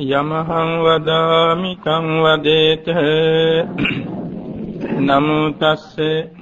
යමහං වදාමි කං වදේත. නමෝ තස්සේ.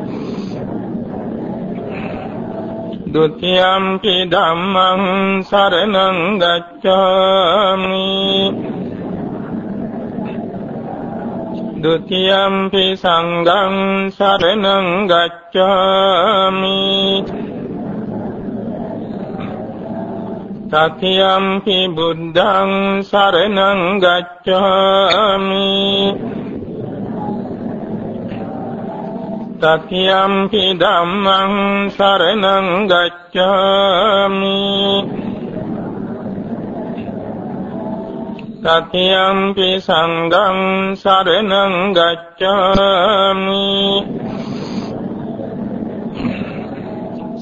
ဒုတိယံ පි ධම්මං සරණං ගච්ඡාමි ဒုတိယံ පි සංඝං සරණං ගච්ඡාමි တတိယံ පි බුද්ධං සරණං ගච්ඡාමි තතියම්පි ධම්මං සරණං ගච්ඡාමි තතියම්පි සංඝං සරණං ගච්ඡාමි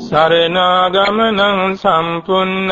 සරණාගමනං සම්පුන්නං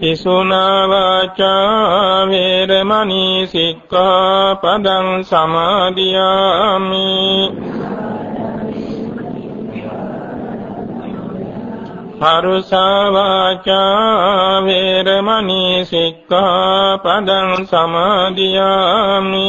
පිසුනා වාචා වේරමණී සික්ඛාපදං සමාදියාමි. පරුසා වාචා වේරමණී සික්ඛාපදං සමාදියාමි.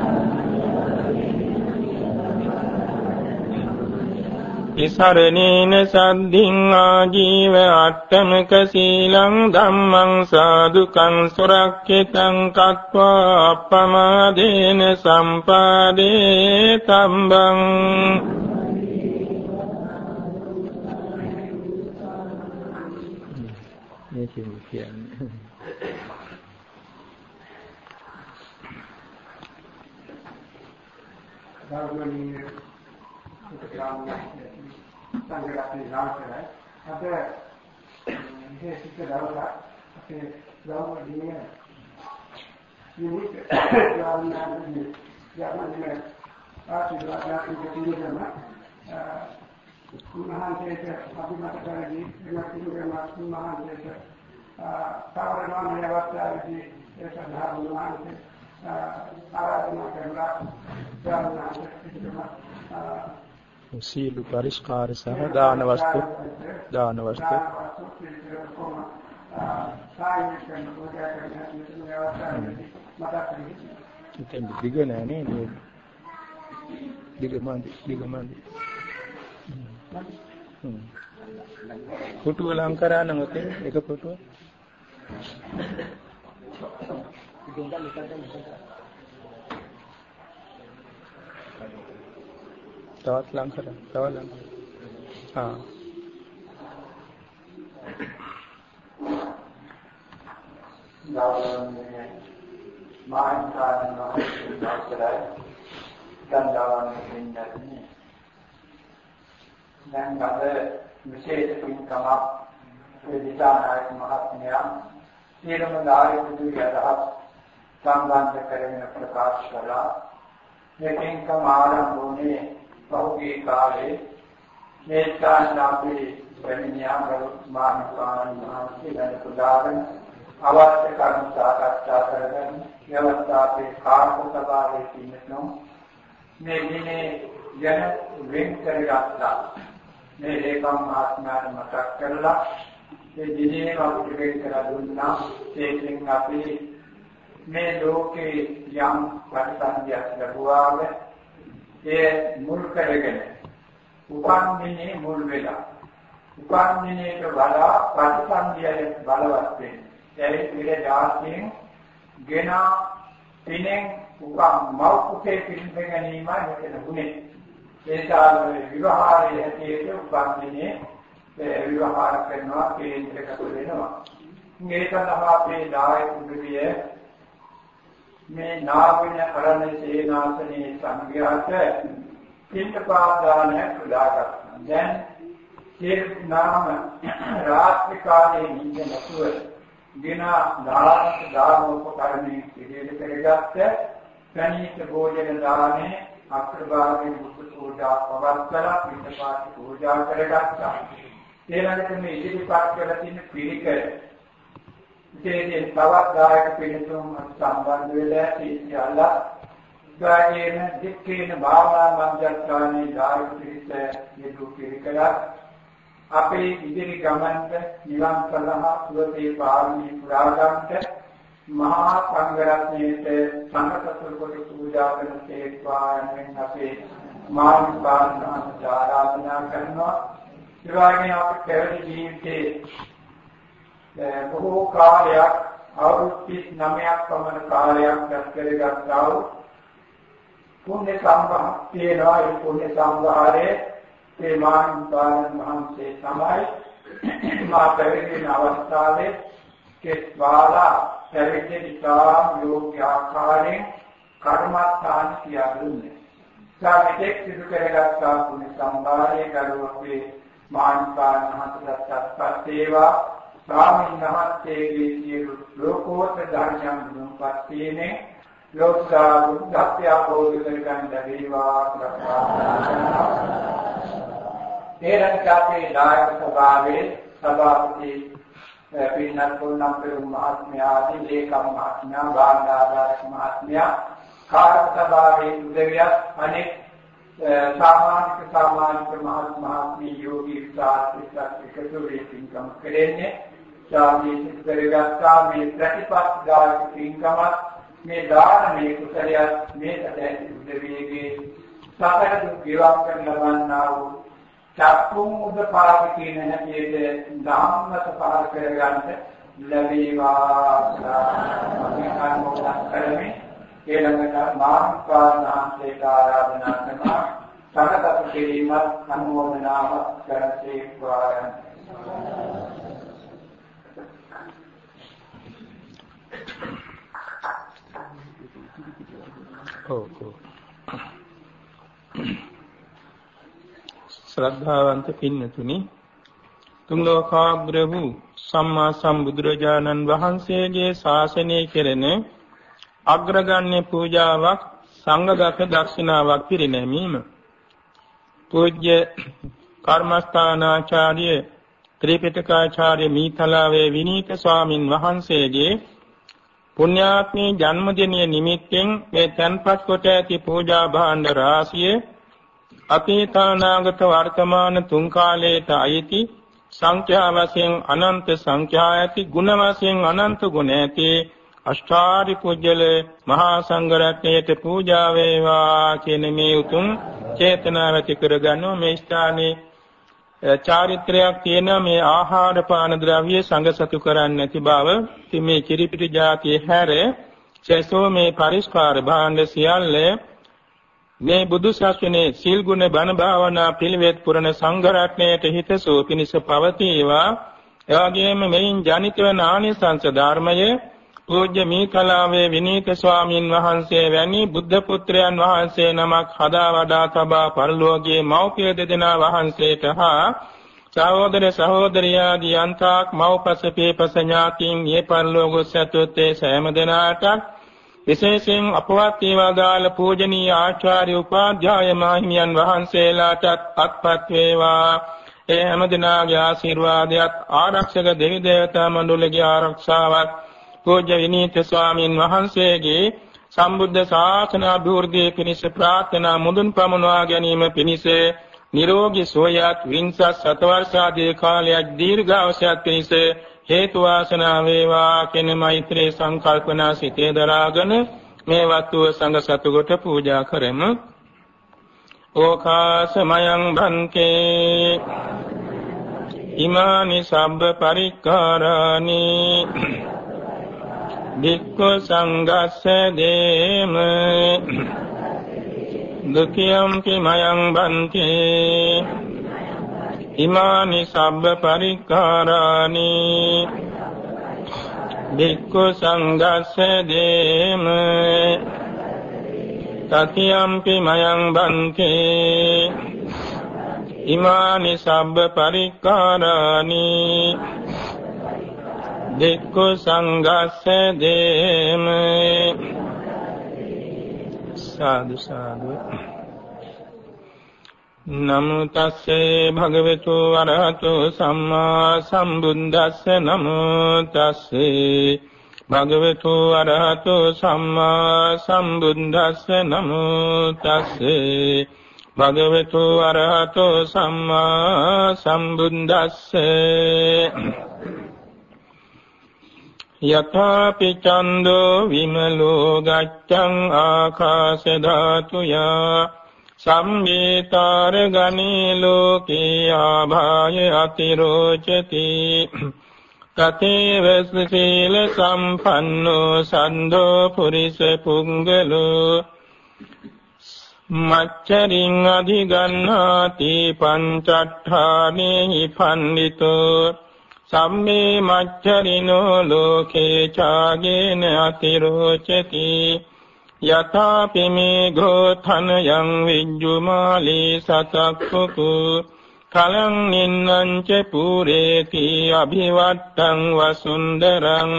තිසරණේන සද්ධින් ආජීව අට්ඨමක සීලං ධම්මං සාදුකං සුරක්ෂිතං කତ୍වා අප්පමාදේන සම්පාදේ තම්බං මේ කියන්නේ ධර්මණීය උපක්‍රම සංගරත්නි නාමකරයි අද මේ සිත් දවසක් අපේ ගාමදී යුනික් ගාමනාදී යමන්නේ ආශිර්වාදයක් දෙන්න මහන්සියට අභිමත කරගී වෙනත් කිනුරම මහන්සියට තාවරණාමය අවස්ථාවේදී ඒ සඳහා මහන්සිය ආරාධනා කරලා ගාමනාදී සීලු පරිස්කාර සහ දාන වස්තු දාන වස්තු ඉතින් දිග නෑ නේ මේ. දිග මන්දි දිග මන්දි. ෆොටෝ ලං කරා නම් ඔතේ එක ෆොටෝ තවත් ලං කරා තවත් ලං ආ. ගෞරවනීය මාන්තාන මහත්මයාට ගන්ධාවන් දෙන්නේ දැන් අද විශේෂ පින්කමක් විදිතානායක මහත්මයා සියලුම ධාරිතුතු යදහත් සම්බන්ධ කරගෙන ප්‍රකාශ කළා. මේ පින්කම ආරම්භ වුණේ පහුගිය කාලේ මේ ස්ථාන අපේ වෙනියා ගෞරවමාන මහන්සිය දැන පුදාගෙන අවශ්‍ය කරුණු සාකච්ඡා කරගෙන ව්‍යවස්ථාපේ කාර්ය සභාවේ සිටිනු මේ දිනේ යන වෙන් කරගත්තා. මේ ඒකම් ආත්මයන් මතක් කරලා මේ දිනේ අපිට වෙන් කර දුන්නා. ඒකෙන් අපි මේ ලෝකේ යම් ප්‍රතිසන්දියක් ලැබුවාම ඒ මුල් කරගෙන උපන්දිනේ මුල් වෙලා උපන්දිනේට වඩා ප්‍රතිසන්දිය බලවත් වෙන්නේ ඒ පිළ ජාතියෙන් ගෙන පිනෙන් උපම් මව් කුසේ පිළිඳ ගැනීමයි මෙතන උනේ ඒ සාමයේ විවහාරයේ හැටියට උපන්දිනේ විවහාර කරනවා කේන්ද්‍රගත වෙනවා. මේ සඳහා අපේ දායක උදවිය මේ නාවින කරණ සේනාසනේ සංඝයාට පිටපාදාන පුදාගත්තා දැන් සියලු නාම රාත්‍රී කාලයේ නිින්ද නැතුව දින දානක දානෝපකරණේ පිළිවෙල කරගත්ත ප්‍රණීත භෝජන දානේ අක්‍රභාගයේ බුද්ධ පූජා පවත්වලා පිටපාති පූජා කරගත්තා. ඊළඟට මේ ඉදිරිපත් කරලා තියෙන පිළිකර විශේෂයෙන් තවත් දායක පිළිතුම් සම්බන්ධ වෙලා සියල්ලා ගායන දික්කේන භාවනා මන්දස්ථානයේ දායක පිළිස යෙදු පිළිකරක් අපේ ඉදිරි ගමනට නිවන් සඳහා සුවසේ පාරමී පුරාගන්ට මහා සංඝරත්නයේට සංඝසතුරු කොට පූජා කරන සේක්වා යනුවෙන් අපේ මානව පාරණාන්ත ආරාධනා කරනවා. ඒ වගේම අපේ පැවිදි ජීවිතයේ බොහෝ කාලයක් අවුරුදු 39ක් පමණ කාලයක් ගත කරගත්තා වූ පුණ්‍ය සම්භාර තියෙනවා ඒ පුණ්‍ය සම්භාරයේ ඒ මානපාලන් වහන්සේ තමයි මා පැවිදි අවස්ථාවේ කෙස්වාලා පැවිදි ඉතාම යෝග්‍ය ආකාරයෙන් කර්මස්ථාන කියා දුන්නේ. සාමිතෙක් සිදු කරගත්තා පුණ්‍ය සම්භාරයේ ගරුවකේ මානපාලන් වහන්සේට සත්පත්තේවා ස්වාමීන් වහන්සේගේ සියලු ලෝකෝත්තර ධර්මයන් දුන්පත් තියෙන්නේ ලෝකා බුද්ධත්වය අවබෝධ කරගන්න ලැබේවා කියලා ප්‍රාර්ථනා කරනවා. තේරෙන අපේ නායක සභාවේ සභාපති පින්නත් පොන්නම් පෙරුම් මහත්මයාදී ලේකම් මහත්මයා ගාන්ධාදාරක මහත්මයා කාර්ය සභාවේ උදවියත් අනෙක් සාමාජික සාමාජික මහත් මහත්මී යෝගී සාස්ත්‍රික එකතු වී පින්කම් කෙරෙන්නේ ශාමී සිත් කරගත්තා. මේ ප්‍රතිපත් ගායක පින්කමත් මේ දානමේ කුසලයක් මේ සැදැති උදවියගේ සතර දුක් ගෙවක් කරන ලබන්නා වූ චක්කුම් උදපාද කියන හැටියට ධම්මත පාර කරගන්න ලැබේවා. අපි අනුමෝදන් කරමි ඊළඟට මාර්ගපානාන්තේට ආරාධනා කරනවා. සකසතු කිරීමත් අනුමෝදනාව කරසේක්වා ඔව් ඔව් ශ්‍රද්ධාවන්ත පින්නතුනි තුන් ලෝකාග්‍ර වූ සම්මා සම්බුදුරජාණන් වහන්සේගේ ශාසනය කෙරෙන අග්‍රගණ්‍ය පූජාවක් සංඝගත දක්ෂිනාවක් පිරිනැමීම පූජ්‍ය කර්මස්ථානාචාර්ය ත්‍රිපිටකාචාර්ය මීතලාවේ විනීත ස්වාමින් වහන්සේගේ පුණ්‍යාත්මී ජන්මදිනය නිමිත්තෙන් මේ තන්පත් කොට ඇති පූජා භාණ්ඩ රාශිය අතීතානාගත වර්තමාන තුන් කාලයට අයිති සංඛ්‍යා වශයෙන් අනන්ත සංඛ්‍යා ඇති ගුණ වශයෙන් අනන්ත ගුණ ඇති අෂ්ටාරි පුජ්‍යල මහා සංඝරත්නයට පූජා වේවා කියන මේ උතුම් චේතනාව ඇති කරගන්නෝ මේ ස්ථානයේ චාරිත්‍රයක් තියෙන මේ ආහාර පාන ද්‍රව්‍ය සංගසතු කරන්නේ නැති බව ඉතින් මේ කිරිපිටි જાතිය හැර සසෝ මේ පරිස්කාර භාණ්ඩ සියල්ල මේ බුදු ශාසනයේ සීල් ගුණ බණ භාවනා පිළිවෙත් පුරන සංඝ රත්නයට හිතසෝ පිණිස පවතිවා. එවාගෙම මෙයින් ජනිත වන ආනිසංස ධර්මය පූජ්‍ය මීකලාවේ විනීත ස්වාමින් වහන්සේ වැනි බුද්ධ පුත්‍රයන් වහන්සේ නමක් හදා වඩා තබා පරිලෝකයේ මෞපිය දෙදෙනා වහන්සේට හා සහෝදර සහෝදරියාදී අන්තාක් මව්පස පීපස ඥාතීන් මේ පරිලෝක සත්‍යත්තේ සෑම දෙනාට විශේෂයෙන් අපවත් වේවාදාල පූජනීය ආචාර්ය උපාධ්‍යාය මාහිමියන් වහන්සේලාටත් අත්පත් වේවා. ඒ හැම දිනාගේ ආශිර්වාදයක් ආරක්ෂක දෙවි දේවතා මණ්ඩලයේ ආරක්ෂාවක් පූජ්‍ය විනීත ස්වාමින් වහන්සේගේ සම්බුද්ධ ශාසන අභිවෘද්ධිය පිණිස ප්‍රාර්ථනා මුදුන් පමුණවා ගැනීම පිණිස නිරෝගී සෝයත් වින්සත් සතවර්ෂාදී කාලයක් දීර්ඝාසයක් පිණිස හේතු වාසනා වේවා කියන මෛත්‍රී සංකල්පනා සිතේ දරාගෙන මේ වත්තුව සංඝ සතුගොට පූජා කරමු. ඕකාසමයං භන්තේ ඉමානි සබ්බ පරික්කාරානි භික්ඛු සංඝස්ස දේම ဒုက္ ඛයම් කිමයං බන්තේ ඉමානි සබ්බ පරික්කාරානි භික්ඛු සංඝස්ස දේම තතියම්පි මයං බන්තේ ඉමානි සබ්බ පරික්කාරානි දෙක්ඛු සංඝස්ස දේම සාදු සාදු නමෝ තස්සේ භගවතු වරහතු සම්මා සම්බුද්දස්ස නමෝ තස්සේ භගවතු අරහතු සම්මා සම්බුද්දස්ස නමෝ තස්සේ භගවතු අරහතු සම්මා සම්බුද්දස්ස යථාපි චන්தோ විමලෝ ගච්ඡං ආකාශ ධාතුයා සම්මේතර ගණේ ලෝකේ ආභාය අතිරෝචති තතේව සීල සම්පන්නෝ සන්தோ පුරිස පුංගලෝ මච්චරින් අධිගන්නාති පංචට්ඨානේහි පණ්ඩිතෝ සම්මේ මච්චරිනෝ ලෝකේ ඡාගේන අතිරෝචති යථාපි මේ ගෝධන යං විජ්ජුමාලී සතක්කුකු කලං නින්නං ච පුරේති අභිවට්ටං වසුන්දරං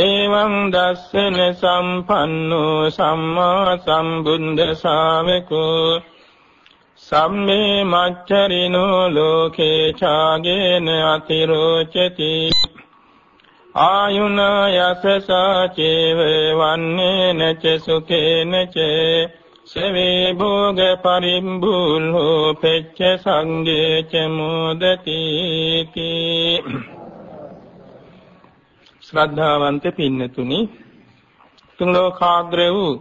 එවං දස්සන සම්පන්නෝ සම්මා සම්බුද්ධ ශාවකෝ සම්මේ මච්චරිනෝ ලෝකේ ඡාගේන අතිරෝචති. ආයුන යසසා චේව වන්නේන ච සුකේන ච. සවේ භෝග පරිම්බුල්හෝ පෙච්ච සංගේ ච මොදති ශ්‍රද්ධාවන්ත පින්නතුනි තුන් ලෝකාග්‍ර වූ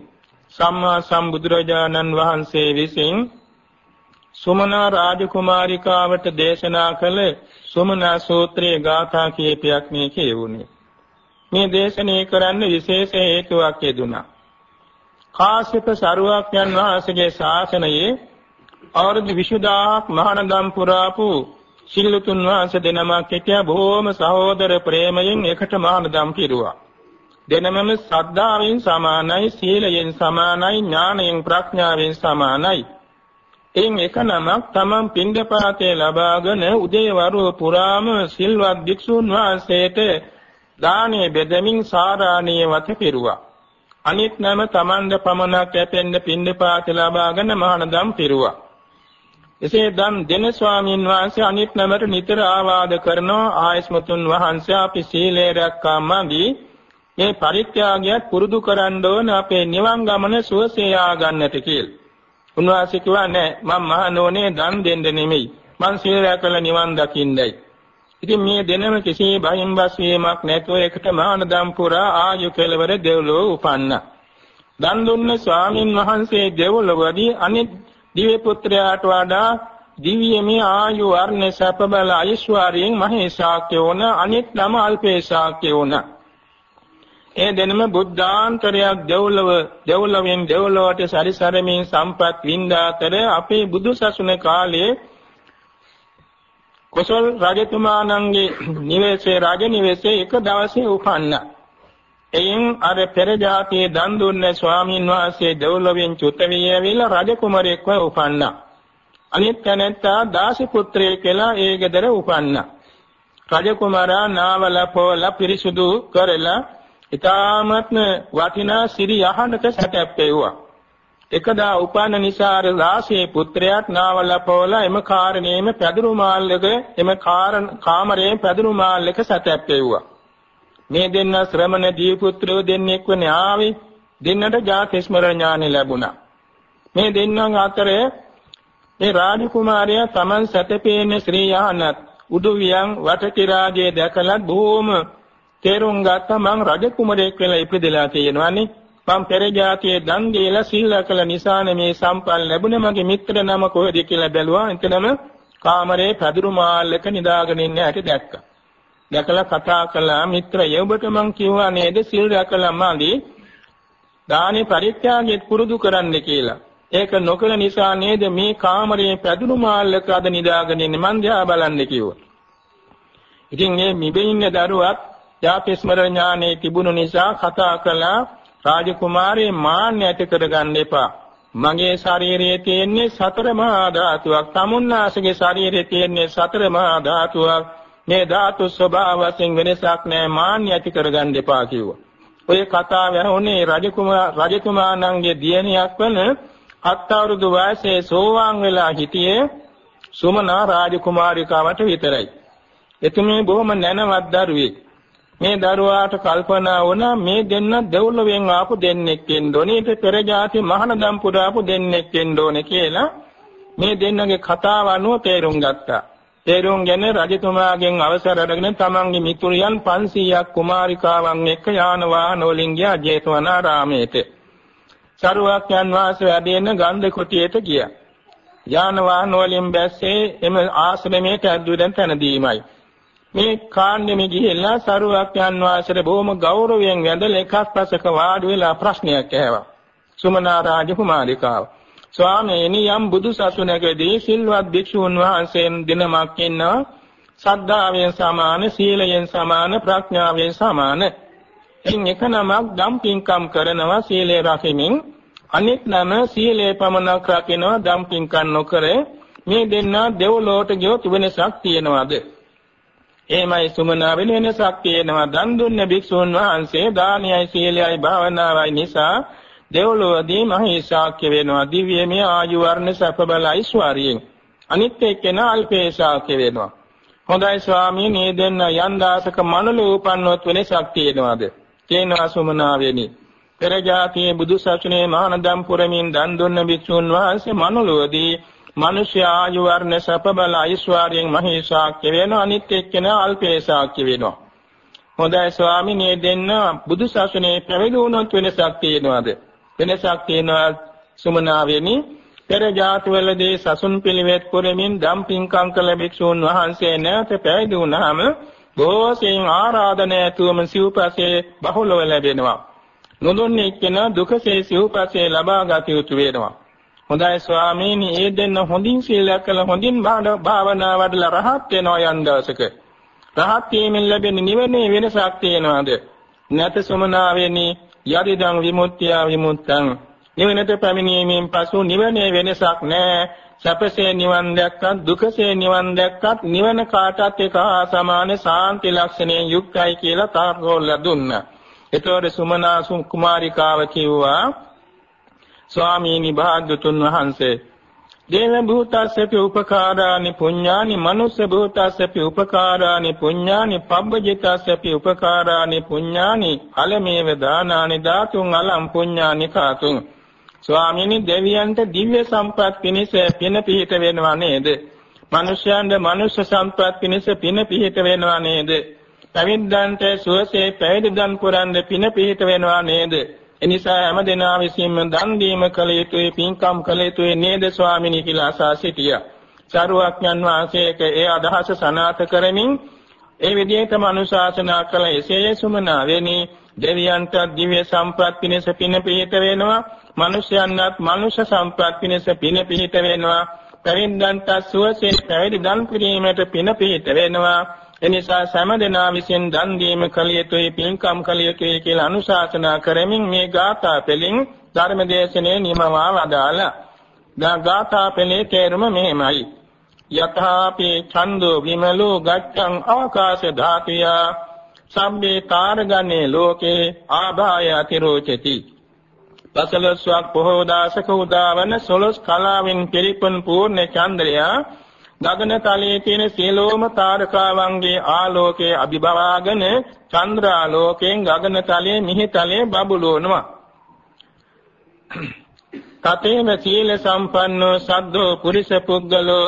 සම්මා සම්බුදුරජාණන් වහන්සේ විසින් සුමනා රාජකුමාරිකාවට දේශනා කළ සුමනා සූත්‍රයේ ගාථා කීපයක් මේ කියවුනේ මේ දේශනේ කරන්න විශේෂ හේතුවක් යෙදුණා කාශ්‍යප සරුවක්යන් වහන්සේගේ ශාසනයේ අවුරුදු 20000ක් මහානදම් පුරාපු සිල්ලුතුන් වහන්සේ දෙනමක් හිටියා බොහෝම සහෝදර ප්‍රේමයෙන් එකට මහානදම් පිරුවා. දෙනමම ශ්‍රද්ධාවෙන් සමානයි, සීලයෙන් සමානයි, ඥානයෙන් ප්‍රඥාවෙන් සමානයි. එයින් එක නමක් තමන් පින්දපාතේ ලබාගෙන උදේවරුව පුරාම සිල්වත් භික්ෂුන් වහන්සේට දානේ බෙදමින් සාරාණීය වත පිරුවා. අනිත් නම තමන්ද පමණක් ඇපෙන්න පින්දපාත ලබාගෙන මහානදම් පිරුවා. එසේ දම් දෙන ස්වාමීන් වහන්සේ අනිත් නමට නිතර ආවාද කරනවා ආයස්මතුන් වහන්සේ අපි සීලය රැක්කාමදී මේ පරිත්‍යාගයත් පුරුදු කරන්න ඕන අපේ නිවන් ගමන සුවසේ ආ ගන්නට කියලා. උන්වහන්සේ කිව්වා නෑ මම මහණෝනේ දන් දෙන්න නෙමෙයි. මං සීල රැකලා නිවන් දකින්නයි. ඉතින් මේ දෙනම කිසි බයින් බස් වීමක් නැතුව එකට මහානදම් පුරා ආයු කෙලවර දෙව්ලොව උපන්නා. දන් දුන්න ස්වාමින් වහන්සේ දෙව්ලොවදී අනිත් දිව්‍ය පුත්‍රයාට වඩා දිව්‍යමය ආයු වර්ණ සැප බල අයිශ්වර්යයෙන් මහේශාක්‍ය වුණ අනිත් නම අල්පේශාක්‍ය වුණ. ඒ දෙනම බුද්ධාන්තරයක් දෙව්ලොව දෙව්ලොවෙන් දෙව්ලොවට සැරිසරමින් සම්පත් වින්දාතර අපේ බුදු සසුන කාලයේ කොසල් රජතුමාණන්ගේ නිවෙසේ රාජ නිවෙසේ එක දවසේ උපන්නා. එයින් අර පෙර જાතියේ දන් දුන්නේ ස්වාමීන් වහන්සේ දෙව්ලොවෙන් චුත වී ඇවිල්ලා රජ කුමරෙක්ව උපන්නා. අනිත් තැනැත්තා දාසි පුත්‍රයෙක් කියලා ඒ ගෙදර උපන්නා. රජ කුමාරා නාවල පොල පිරිසුදු කරලා ඊ타මත්ම වටිනා සිරි යහනක සැටැප්පෙව්වා. එකදා උපන්න නිසා අර දාසේ පුත්‍රයාත් නාවල පොල එම කාරණේම පැදුරු මාල්ලක එම කාමරයේ පැදුරු මාල්ලක සැටැප්පෙව්වා. මේ දෙන්න ශ්‍රමණ දී පුත්‍රයෝ දෙන්නෙක් වනේ ආවේ දෙන්නට ජාතිස්මර ඥානෙ ලැබුණා. මේ දෙන්නන් අතරේ මේ රාජකුමාරයා Taman සැතපේන ශ්‍රී යහනත් උඩුවියන් වටතිරාජයේ දැකලා බොහොම තේරුම් ගත්තා මං රජ කුමරයෙක් වෙලා ඉපදෙලා තියෙනවානේ මං පෙර જાතියේ දන් දීලා සීල කළ නිසානේ මේ සම්පල් ලැබුණේ මගේ මිත්‍ර නම කොහෙද කියලා බැලුවා. එතනම කාමරේ පැදුරු මාල්ලක නිදාගෙන ඉන්න හැටි දැක්කා. දැකලා කතා කළා මිත්‍රය ඔබට මං කිව්වා නේද? සීල් රැකලා මාදී. දානේ පරිත්‍යාගයේ පුරුදු කරන්න කියලා. ඒක නොකළ නිසා නේද මේ කාමරයේ පැදුණු මාල්ලක අද නිදාගෙන ඉන්නේ? මං දිහා බලන්න කිව්වා. ඉතින් මේ මිබේ ඉන්න දරුවත් යාපස්මර ඥානේ තිබුණු නිසා කතා කළා රාජකුමාරේ මාන්න ඇති කරගන්න එපා. මගේ ශරීරයේ තියෙන්නේ සතර මහා ධාතුවක්. තමුන්නාසගේ ශරීරයේ තියෙන්නේ සතර මහා ධාතුවක්. මේ ධාතු ස්වභාව වශයෙන් වෙනසක් නැහැ. මාන්න ඇති කරගන්න එපා කිව්වා. ඔය කතාව යනෝනේ රජකුමාර රජතුමාණන්ගේ දියණියක් වන හත් අවුරුදු වයසේ සෝවාන් වෙලා හිටියේ සුමනා රාජකුමාරිකාවට විතරයි. එතුමේ බොහොම නැනවත් දරුවෙක්. මේ දරුවාට කල්පනා වුණා මේ දෙන්න දෙව්ලොවෙන් ආපු දෙන්නෙක් වෙන්න ඕනේ. ඊට පෙර જાති මහානදම් පුරාපු දෙන්නෙක් වෙන්න ඕනේ කියලා මේ දෙන්නගේ කතාව අනුව තේරුම් ගත්තා. තේරුම් ගෙන රජතුමාගෙන් අවසර අරගෙන තමන්ගේ මිතුරියන් 500ක් කුමාරිකාවන් එක්ක යාන වාහන වලින් ගියා ජේතවනාරාමයට. සරුවක්යන් වාසය වැඩෙන ගන්ධ කුටියට ගියා. යාන වාහන වලින් බැස්සේ එම ආශ්‍රමයට ඇදුවෙන් තැනදීමයි. මේ කාණ්ඩෙම ගිහිල්ලා සරුවක්යන් වාසයට බොහොම ගෞරවයෙන් වැඳලා එකක් පසක වාඩි වෙලා ප්‍රශ්නයක් ඇහුවා. සුමනා රාජකුමාරිකාව. ස්වාමීනි යම් බුදු සසුනකදී සිල්වත් භික්ෂුන් වහන්සේන් දිනමක් ඉන්නවා. සද්ධාවෙන් සමාන සීලයෙන් සමාන ප්‍රඥාවෙන් සමාන. එයින් එක නමක් දම් පින්කම් කරනවා සීලය රකිමින්. අනෙක් නම සීලය පමණක් රකිනවා දම් පින්කම් නොකර. මේ දෙන්නා දෙව්ලොවට ගියොත් වෙනසක් තියනවාද? එහෙමයි සුමනා වෙන වෙනසක් තියෙනවා දන් දුන්න භික්ෂුන් වහන්සේ දානයයි සීලයයි භාවනාවයි නිසා දෙව්ලොවදී මහේශාක්‍ය වෙනවා. දිව්‍යමය ආයු වර්ණ සැප බල ඓශ්වර්යයෙන් අනිත් එක්කෙනා අල්පේශාක්‍ය වෙනවා. හොඳයි ස්වාමීනි මේ දෙන්න යන් දාසක මනල උපන්නොත් වෙනසක් තියෙනවාද තේනවා සුමනාවෙනි පෙර જાතියේ බුදු සසුනේ මහානදම් පුරමින් දන් දුන්න භික්ෂුන් වහන්සේ මනුලොවදී මිනිස්ය ආයු වර්ණ සප බල ඓශ්වර්යයෙන් මහේශාක්‍ය වෙනවා අනිත් එක්කෙනා අල්පේශාක්‍ය වෙනවා හොඳයි ස්වාමීනි දෙන්න බුදු සසුනේ පැවිදි වුණොත් වෙනසක් තියෙනවද වෙනසක් තියෙනවා සුමනාවෙනි පෙර ජාතිවලදී සසුන් පිළිවෙත් පුරමින් දම් පින්කම් කළ භික්ෂූන් වහන්සේ නැවත පැවිදි වුණාම බොහෝසෙන් ආරාධන ඇතුවම සිව්පසේ බහුලව ලැබෙනවා. නොදුන්නේ එක්කෙනා දුකසේ සිව්පසේ ලබා ගත යුතු වෙනවා. හොඳයි ස්වාමීනි ඒ දෙන්න හොඳින් සීලයක් කළ හොඳින් භාවනා වඩලා රහත් වෙනවා යන් දවසක. රහත් වීමෙන් ලැබෙන නිවනේ වෙනසක් තියෙනවද? නැත සමනාවෙනි යදිදං විමුක්තිය විමුක්තං නිවනට පැමිණීමෙන් පසු නිවනේ වෙනසක් නැහැ. සැපසේ නිවන් දැක්කත් දුකසේ නිවන් දැක්කත් නිවන කාටත් එක හා සමාන සාන්ති ලක්ෂණයෙන් යුක්තයි කියලා තාර්කෝල්ල දුන්නා. ඒතකොට සුමනා කුමාරිකාව කිව්වා ස්වාමීනි භාග්‍යතුන් වහන්සේ දේව භූතස්සපි උපකාරානි පුඤ්ඤානි මනුස්ස භූතස්සපි උපකාරානි පුඤ්ඤානි පබ්බජිතස්සපි උපකාරානි පුඤ්ඤානි අලමේව දානානි ධාතුන් අලම් පුඤ්ඤානි කාතුන් ස්වාමීනි දෙවියන්ට දිව්‍ය සම්පත් පිණිස පින පිහිට වෙනවා නේද? මනුෂ්‍යයන්ට මනුෂ්‍ය සම්පත් පිණිස පින පිහිට වෙනවා නේද? පැවිද්දන්ට සුවසේ පැවිදිදන් පුරන්න පින පිහිට වෙනවා නේද? එනිසා හැම දෙනා විසින්ම දන් දීම කළ යුතුයි පින්කම් කළ යුතුයි නේද ස්වාමීනි කියලා අසා සිටියා. චාරුවක්ඥන් වහන්සේක ඒ අදහස සනාත කරමින් ඒ විදිහට මනුශාසනා කළ එසේ සුමනා වෙනි. දෙවියන්ට දිව්‍ය සම්පත් පිණිස පින පිහිට වෙනවා. මිනිසයන්වත් මනුෂ්‍ය සම්පත් පිණිස පින පිහිට වෙනවා. පැවිද්දන්ට සුවසේ පැවිදි දන් පිරීමට පින පිහිට වෙනවා. එනිසා සෑම දෙනා විසින් දන් දීම කළ යුතුයි පින්කම් කළ යුතුයි කියලා අනුශාසනා කරමින් මේ ගාථා පෙළින් ධර්මදේශනේ නිමවා වදාලා. දා ගාථා පෙළේ තේරුම මෙහෙමයි. යථාපි ඡන්தோ විමලෝ ගච්ඡං ආකාශ ධාතුයා සම්මේ කාර්ගනේ ලෝකේ ආභාය අතිරෝචති පසලස්වක් පොහෝ දාසක උදාවන සොළොස් කලාවෙන් පිරිපුන් පූර්ණ චන්ද්‍රයා ගගන තලයේ තියෙන සියලෝම තාරකාවන්ගේ ආලෝකයේ අභිභවාගෙන චන්ද්‍රාලෝකයෙන් ගගන තලයේ මිහි තලයේ බබළුවනවා. තතේන සීල සම්පන්නෝ සද්දෝ පුරිස පුද්ගලෝ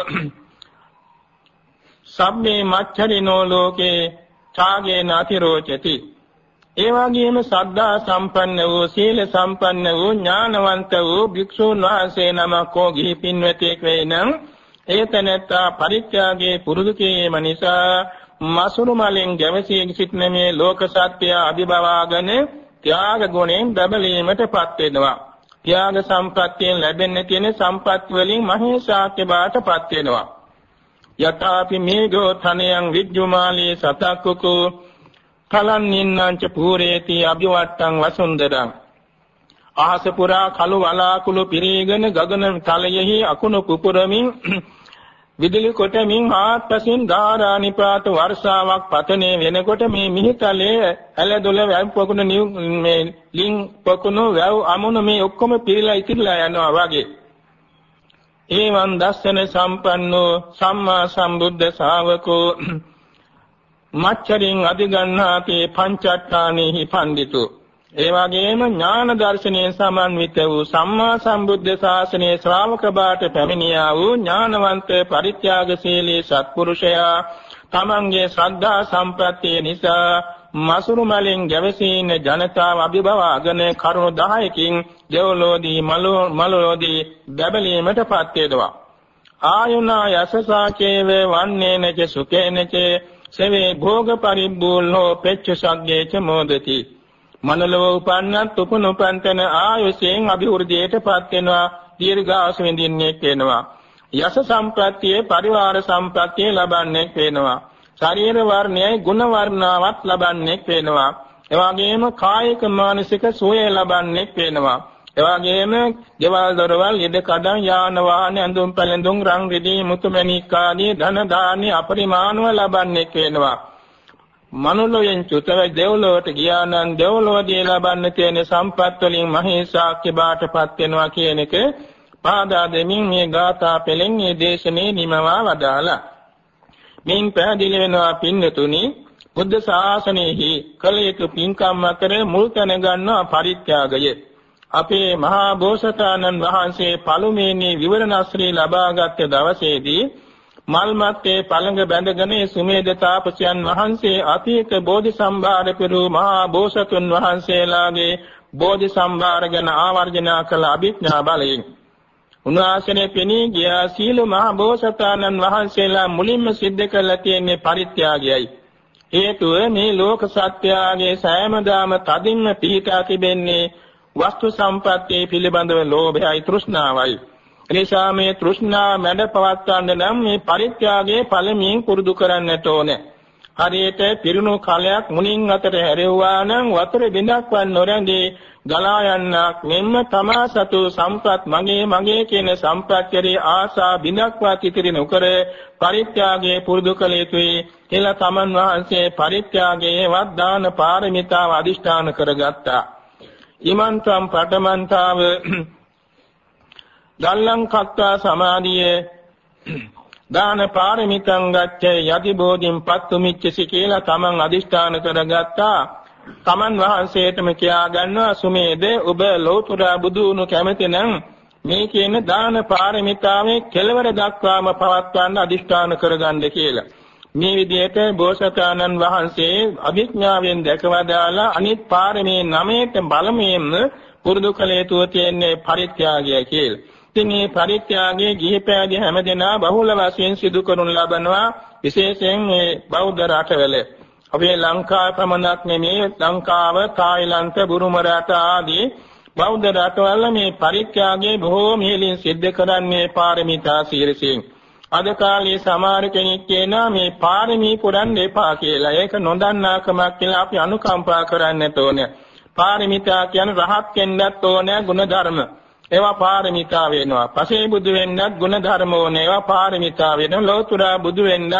සම්මේ මච්චරිනෝ ලෝකේ ඡාගේ නාතිරෝචති ඒ වගේම සද්ධා සම්පන්න වූ සීල සම්පන්න වූ ඥානවන්ත වූ භික්ෂුන් වහන්සේ නමක් කෝ ගිහි පින්වතෙක් වෙයිනම් ඒ තැනැත්තා පරිත්‍යාගයේ පුරුදු කිරීම නිසා මසුරු මලෙන් ගැවසී සිටින මේ ලෝක සත්‍ය අභිභවාගෙන ත්‍යාග ගුණයෙන් බබලීමටපත් වෙනවා. ත්‍යාග සම්පත්තියෙන් ලැබෙන්න තියෙන සම්පත් වලින් මහේශාක්‍ය බාටපත් වෙනවා. යථාපි මේඝෝ තනයන් විජ්ජුමාලී සතක්කුකෝ කලන් නින්නංච පූරේති අභිවට්ටං වසුන්දරං අහස පුරා කළු වලාකුළු පිරීගෙන ගගන තලයෙහි අකුණු පුපුරමින් විදුලි කොටමින් ආත්පසින් ධාරා නිපාත වර්ෂාවක් පතනේ වෙනකොට මේ මිහිතලයේ ඇලදොල වැව් පොකුණු මේ ලින් පොකුණු වැව් අමුණු මේ ඔක්කොම පිරීලා ඉතිරිලා යනවා වගේ. ඒවන් දස්සන සම්පන්නෝ සම්මා සම්බුද්ධ ශාවකෝ මච්චරින් අධිගන්නාති පංචට්ඨානෙහි පඬිතු. ඒ වගේම ඥාන දර්ශනයෙන් සමන්විත වූ සම්මා සම්බුද්ධ ශාසනයේ ශ්‍රාවක බාට පැමිණියා වූ ඥානවන්ත පරිත්‍යාගශීලී සත්පුරුෂයා තමන්ගේ ශ්‍රද්ධා සම්ප්‍රත්‍ය නිසා මසුරු මලින් ගැවසීන ජනතාව අභිභවාගෙන කරුණු 10කින් දෙවලෝදී මලෝදී බැබලීමටපත් වේදවා. ආයුනා යසසාචේව වන්නේනච සුකේනච සවේ භෝග පරිබ්බූල්හෝ පෙච්ච සග්ගේච මොදති. මනලව උපන්නත් උපනුපන්තන ආයුෂයෙන් අභිවෘද්ධියටපත් වෙනවා. දීර්ඝාස විඳින්නේ වෙනවා. යස සම්ප්‍රත්‍යයේ පරිවාර සම්ප්‍රත්‍යය ලබන්නේ වෙනවා. ශරීර වර්ණයයි ගුණ වර්ණාවත් ලබන්නේ වෙනවා. එවාගෙම කායික මානසික සුවය ලබන්නේ වෙනවා. එවාගෙම ගෙවල් දොරවල් යෙද කඩන් යාන වාහන ඇඳුම් පැළඳුම් රන් රිදී මුතුමැණික් ආදී ධන දානි අපරිමාණව ලබන්නේ වෙනවා. මනුලොයෙන් චුතව දෙව්ලොවට ගියා නම් දෙව්ලොවදී ලබන්න තියෙන සම්පත් වලින් මහේසාක්‍ය බාටපත් වෙනවා කියන එක පාදා දෙමින් මේ ගාථා පෙළෙන් මේ දේශනේ නිමවා වදාලා. මින් පැහැදිලි වෙනවා පින්නතුනි බුද්ධ ශාසනයෙහි කළ යුතු පින්කම් අතර මුල් තැන ගන්නවා පරිත්‍යාගය. අපේ මහා බෝසතාණන් වහන්සේ පළමුවෙනි විවරණ ශ්‍රී ලබාගත් දවසේදී මල් මත්තේ පළඟ බැඳගෙන සුමේද තාපසයන් වහන්සේ අතීත බෝධි සම්භාර පෙරු මහා බෝසතුන් වහන්සේලාගේ බෝධි සම්භාර ගැන ආවර්ජනා කළ අභිඥා බලයෙන් උන්වහන්සේ පෙනී ගියා සීල මහා බෝසතාණන් වහන්සේලා මුලින්ම සිද්ධ කළ තියෙන්නේ පරිත්‍යාගයයි. හේතුව මේ ලෝක සත්‍යයේ සෑමදාම තදින්ම පිහිටා තිබෙන්නේ වස්තු සම්පත්තිය පිළිබඳව ලෝභයයි තෘෂ්ණාවයි. එනිසා මේ තෘෂ්ණා මැඩ පවත්වන්න නම් මේ පරිත්‍යාගයේ ඵලමින් පුරුදු කරන්නට ඕනේ. හරියට පිරුණු කලයක් මුණින් අතට හැරෙවුවා නම් වතුර බිඳක්වත් නොරැඳී ගලා යන්නක් මෙන්න තමා සතු සම්පත් මගේ මගේ කියන සම්ප්‍රත්‍යරේ ආසා බිඳක්වත් ඉතිරි නොකර පරිත්‍යාගයේ පුරුදු කළ යුතුයි කියලා තමන් වහන්සේ පරිත්‍යාගයේ වද්දාන පාරමිතාව අදිෂ්ඨාන කරගත්තා. ඊමන්තම් පඨමන්තාව දල්ලං කත්තා සමාධිය දාන පාරමිතං ගච්ඡේ යති බෝධින් පත්තු මිච්ඡසි කියලා තමන් අදිෂ්ඨාන කරගත්තා. තමන් වහන්සේටම කියා ගන්නවා සුමේද ඔබ ලෞතුරා බුදුණු කැමතිනම් මේ කියන දාන පාරමිතාවේ කෙලවර දක්වාම පවත්වන්න අදිෂ්ඨාන කරගන්න කියලා. මේ විදිහට බෝසතාණන් වහන්සේ අභිඥාවෙන් දැකවදාලා අනිත් පාරමී නමයට බලමෙන් පුරුදු කළ යුතු තියෙන්නේ පරිත්‍යාගය කියලා. ඉතින් මේ පරිත්‍යාගයේ ගිහි පැවිදි හැමදෙනා බහුල වශයෙන් සිදු කරනු ලබනවා විශේෂයෙන් මේ බෞද්ධ රටවල අපේ ලංකාව පමණක් නෙමෙයි ලංකාව තායිලන්ත බුරුම රට ආදී බෞද්ධ රටවල මේ පරිත්‍යාගයේ බොහෝ මිහිලින් සිද්ධ කරන්නේ පාරමිතා සීරසින්. අද කාලේ සමහර කෙනෙක් කියනවා මේ පාරමී පුරන්න එපා කියලා. ඒක නොදන්නාකමක් කියලා අපි අනුකම්පා කරන්නට ඕනේ. පාරමිතා කියන්නේ රහත් වෙන්නත් ඕනේ ගුණධර්ම. ඒවා පාරමිතා වෙනවා. පසේ බුදු වෙන්නත් ගුණධර්ම ඕනේ. ඒවා පාරමිතා වෙනවා. ලෝතුරා බුදු වෙන්නත්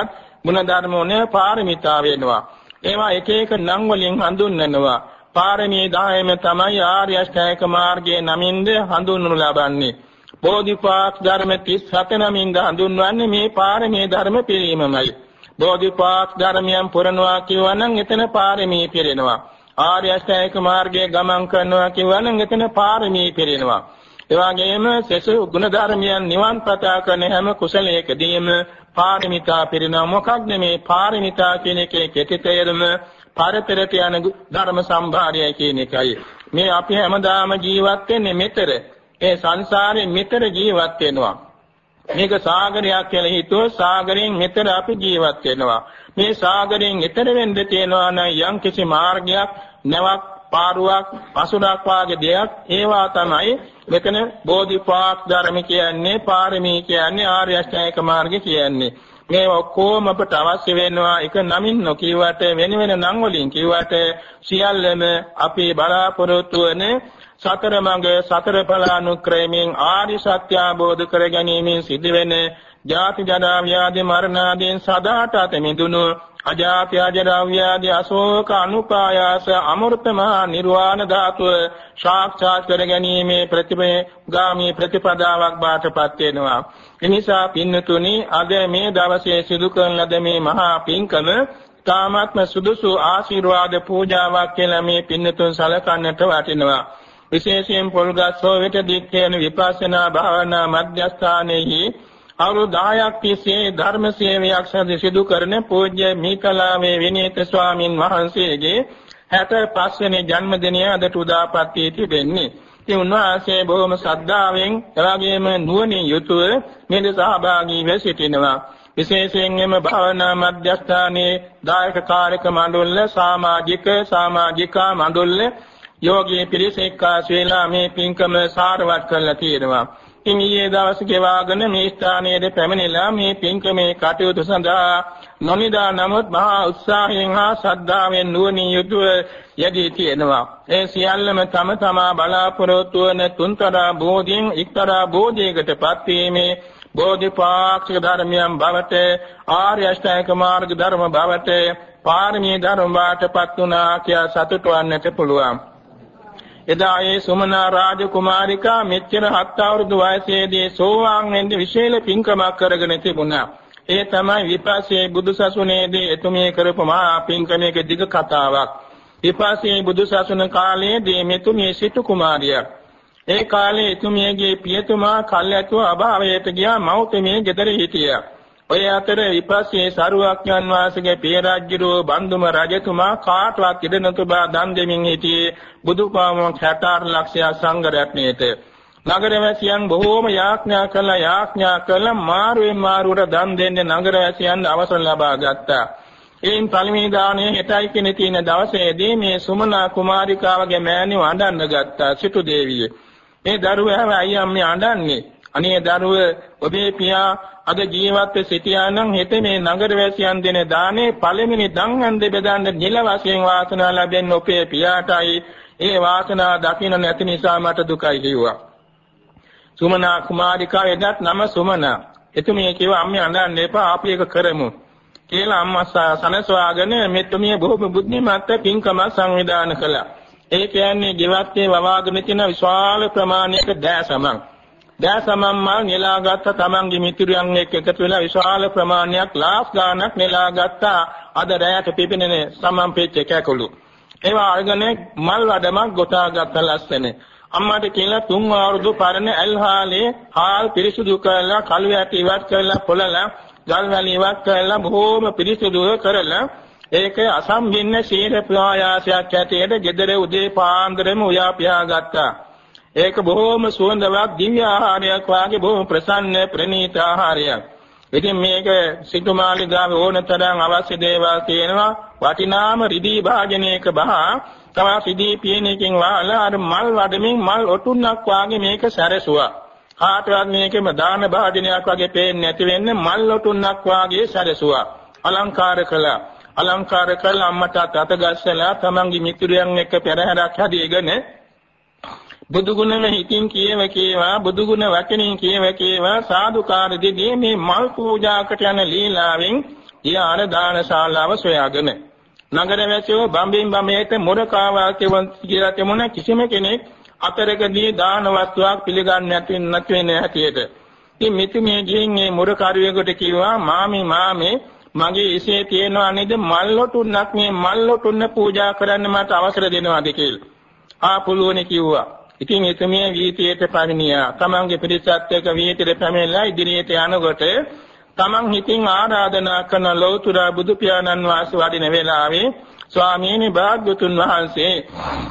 ගුණධර්ම ඕනේ පාරමිතා වෙනවා. ඒවා එක එක නම් වලින් හඳුන්වනවා. පාරමී 10ම තමයි ආර්ය අෂ්ටාංගික මාර්ගයේ නමින්ද හඳුන්වනු ලබන්නේ. බෝධිපාක් ධර්ම 37 නමින්ද හඳුන්වන්නේ මේ පාරමී ධර්ම පිළිමමයි. බෝධිපාක් ධර්මයන් පුරනවා කියවනම් එතන පාරමී පිරෙනවා. ආර්ය අෂ්ටාංගික මාර්ගයේ ගමන් කරනවා කියවනම් එතන පාරමී පිරෙනවා. ඒ වගේම සසු ගුණ ධර්මයන් නිවන් පතා කරන හැම කුසලයකදීම පාරමිතා පිරිනව මොකක්ද මේ පාරමිතා කියන එකේ කෙටි තේරුම පරතරට යන ධර්ම සම්භාරයයි කියන එකයි. මේ අපි හැමදාම ජීවත් වෙන්නේ මෙතර. ඒ සංසාරේ මෙතර ජීවත් වෙනවා. මේක සාගරයක් කියලා හිතුවොත් සාගරයෙන් මෙතර අපි ජීවත් වෙනවා. මේ සාගරයෙන් එතර වෙන්න තියෙනවා නම් යම් කිසි මාර්ගයක් නැවක් පාරුවක් පසුඩක් වාගේ දෙයක්. ඒවා තමයි මෙතන බෝධිපාක් ධර්ම කියන්නේ පාරමී කියන්නේ ආර්ය අෂ්ටාංගික මාර්ගය කියන්නේ. මේ ඔක්කොම අපට අවශ්‍ය වෙනවා එක නමින් නොකියවට වෙන වෙන නම් වලින් කිව්වට සියල්ලම අපි බලාපොරොත්තු වන සතර මඟ සතර ඵල අනුක්‍රමයෙන් ආරි සත්‍ය අවබෝධ කර ගැනීමෙන් සිදුවෙන ජාති ජරා ව්‍යාධි මරණ ආදීන් සදාට අත මිදුණු අජාති අජරා ව්‍යාධි අශෝක අනුපායාස අමෘත මහා නිර්වාණ ධාතුව සාක්ෂාත් කර ගැනීමේ ප්‍රතිපේ ගාමී ප්‍රතිපදාවක් බාටපත් වෙනවා. එනිසා පින්නතුනි අද මේ දවසේ සිදු කරන ලද මේ මහා පින්කම තාමත්ම සුදුසු ආශිර්වාද පූජාවක් කියලා මේ පින්නතුන් සලකන්නට වටිනවා. විශේෂයෙන් පොල්ගස්සෝ වෙත දික්කේන විපස්සනා භාවනා මධ්‍යස්ථානයේහි අවුරුදු 10ක් තිස්සේ ධර්ම සේවයක් සිදු කරන පූජ්‍ය මීකලාවේ විනීත ස්වාමින් වහන්සේගේ 65 වෙනි ජන්මදිනය අදට උදාපත් වී තිබෙන්නේ. ඉතින් උන්වහන්සේ බොහොම ශ්‍රද්ධාවෙන් එවාගෙම නුවණින් යුතුව මෙද සහභාගී වෙ සිටිනවා. විශේෂයෙන්ම භාවනා මධ්‍යස්ථානයේ දායක කාර්යක මණ්ඩල සමාජික සමාජිකා මණ්ඩල යෝගී පිරිස එක්කාසු වෙලා මේ පින්කම සාරවත් කරලා තියෙනවා. ඉතින් ඊයේ දවසේ ගෙවාගෙන මේ ස්ථානයේ පැමිණිලා මේ පින්කමේ කටයුතු සඳහා නොනිදා නමුත් මහා උත්සාහයෙන් හා ශ්‍රද්ධාවෙන් නුවණින් යුතුව යෙදී තියෙනවා. ඒ සියල්ලම තම තමා බලාපොරොත්තු වන තුන්තරා බෝධියෙන් එක්තරා බෝධියකටපත් වීමේ බෝධිපාක්ෂික ධර්මයන් බවට ආර්ය අෂ්ටාංගික මාර්ග ධර්ම බවට පාරමී ධර්ම බවටපත් වුණා කියා සතුටු වන්නට පුළුවන්. එදා ඒ සුමනා රාජකුමාරිකා මෙච්චර හත් අවුරුදු වයසේදී සෝවාන් වෙන්න විශේෂ පින්කමක් කරගෙන තිබුණා. ඒ තමයි විපස්සේ බුදුසසුනේදී එතුමිය කරපු මහා පින්කමේක දිග කතාවක්. විපස්සේ බුදුසසුන කාලයේදී මෙතුමිය සිටු කුමාරියක්. ඒ කාලේ එතුමියගේ පියතුමා කල්ැතුව අභාවයට ගියා මෞතමිය ගෙදර හිටියා. ඔය අතර විපස්සේ සරුවක්ඥන් වාසගේ පියරජ්ජිරෝ බන්දුම රජතුමා කාටවත් ඉඩ නොතුබා දන් දෙමින් සිටියේ බුදුපාමොක් 64 ලක්ෂයක් සංඝ රත්නයේත නගරවැසියන් බොහෝම යාඥා කළා යාඥා කළා මාරුවෙන් මාරුවට දන් දෙන්නේ නගරවැසියන් අවසර ලබා ගත්තා. එයින් පළමුව දාණය හෙටයි කියන තියෙන දවසේදී මේ සුමනා කුමාරිකාවගේ මෑණිව අඬන්න ගත්තා සිටු දේවිය. මේ දරුවා ඇයි අම්මේ අඬන්නේ? අනේ දරුව ඔබේ පියා අද ජීවත්ව සිටියා නම් හෙට මේ නගර වැසියන් දෙන දානේ පළවෙනි දන් හන්දේ බෙදන්න නිල වශයෙන් වාසනාව ලැබෙන්න ඔපේ පියාටයි ඒ වාසනාව දකින්න නැති නිසා මට දුකයි කිව්වා. සුමනා කුමාරිකා එදත් නම සුමනා. එතුමිය කිව්වා අම්මේ අඬන්න එපා අපි එක කරමු. කියලා අම්මා සනසවාගෙන මෙතුමිය බොහොම බුද්ධිමත් පින්කම සංවිධානය කළා. ඒ කියන්නේ ජීවිතේ වවාගෙන තියෙන විශාල ප්‍රමාණයක දෑසමක්. දෑසමම් මල් නෙලාගත්ත තමන්ගේ මිතුරියන් එක්ක එකතු වෙලා විශාල ප්‍රමාණයක් ලාස් ගානක් නෙලාගත්ත අද රැයට පිපෙනෙන සමම් පෙච්ච කැකුළු. ඒවා අරගෙන මල් වඩමක් ගොතාගත්ත ලස්සන. අම්මාට කියලා තුන් අවුරුදු පරණ ඇල්හාලේ හාල් පිරිසුදු කරලා කළු ඇට ඉවත් කරලා පොළලා ගල් වැලි ඉවත් කරලා බොහෝම පිරිසුදු කරලා ඒක අසම්බින්න සීල ප්‍රායාසයක් ඇටියට gedare උදේ පාන්දරම උයා පියා ගත්තා. ඒක බොහෝම සුවඳවත් දිව්‍ය ආහාරයක් වාගේ බොහොම ප්‍රසන්න ප්‍රණීත ආහාරයක්. ඉතින් මේක සිටුමාලිගාවේ ඕනතරම් අවශ්‍ය දේවල් තියෙනවා. වටිනාම රිදී භාජනයක බහ තව රිදී පියනකින් වාලා අර මල් වඩමින් මල් ඔටුන්නක් වාගේ මේක සැරසුවා. කාටවත් මේකෙම දාන භාජනයක් වගේ පේන්නේ නැති වෙන්නේ මල් ඔටුන්නක් වාගේ සැරසුවා. අලංකාර කළා. අලංකාර කළා අම්මට අත ගස්සලා තමන්ගේ මිතුරියන් එක්ක පෙරහැරක් හදීගෙන බුදු ගුණම හිතින් කියව කේවා බුදු ගුණ වචනින් කියව කේවා සාදුකාර දෙදී මේ මල් පූජාකට යන ලීලාවෙන් ඊාර දානශාලාව සොයාගෙන නගර වැසියෝ බම්බින් බමේට මුරකාවා කියලා තිබුණ කිසිම කෙනෙක් අතරකදී දාන වස්තුවක් පිළිගන්නේ නැති නැති වෙන හැටියට ඉතින් මෙතුමිය ගිහින් මේ මුරකාරියෙකුට කිව්වා මාමි මාමේ මගේ ඉසේ තියෙනවා නේද මල් ලොටුන්නක් මේ මල් ලොටුන්න පූජා කරන්න මට අවසර දෙනවාද කියලා. ආ පුළුවනි කිව්වා. ඉතින් එතුමිය වීතියට පැමිණියා. තමන්ගේ පිරිසත් එක්ක වීතියට පැමිණලා ඉදිරියට යනකොට තමන් හිතින් ආරාධනා කරන ලෞතර බුදු පියාණන් වහන්සේ වඩින වෙලාවේ ස්වාමීනි භාග්‍යතුන් වහන්සේ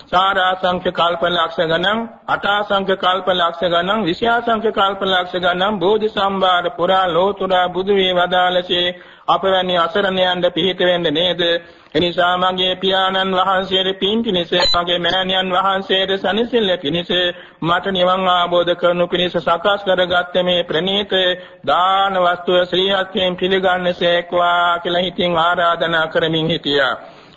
සාරාසංඛ්‍ය කල්පලක්ෂ ගණන් අටාසංඛ්‍ය කල්පලක්ෂ ගණන් විෂයාසංඛ්‍ය කල්පලක්ෂ ගණන් බෝධි සම්භාර පුරා ලෝතුර බුදු වේ වදාළසේ අපවැනි අසරණයන්ට පිහිට වෙන්න නේද? එනිසා මගේ පියාණන් වහන්සේට පින් පිණිස මගේ මෑණියන් වහන්සේට සනිසිල්ල පිණිස මට නිවන් ආબોධ කරනු පිණිස සකස් කරගත්තේ මේ ප්‍රණීත දාන වස්තුව ශ්‍රී හත්යෙන් පිළිගන්නසේක්වා කියලා හිතින් ආරාධනා කරමින් හිටියා.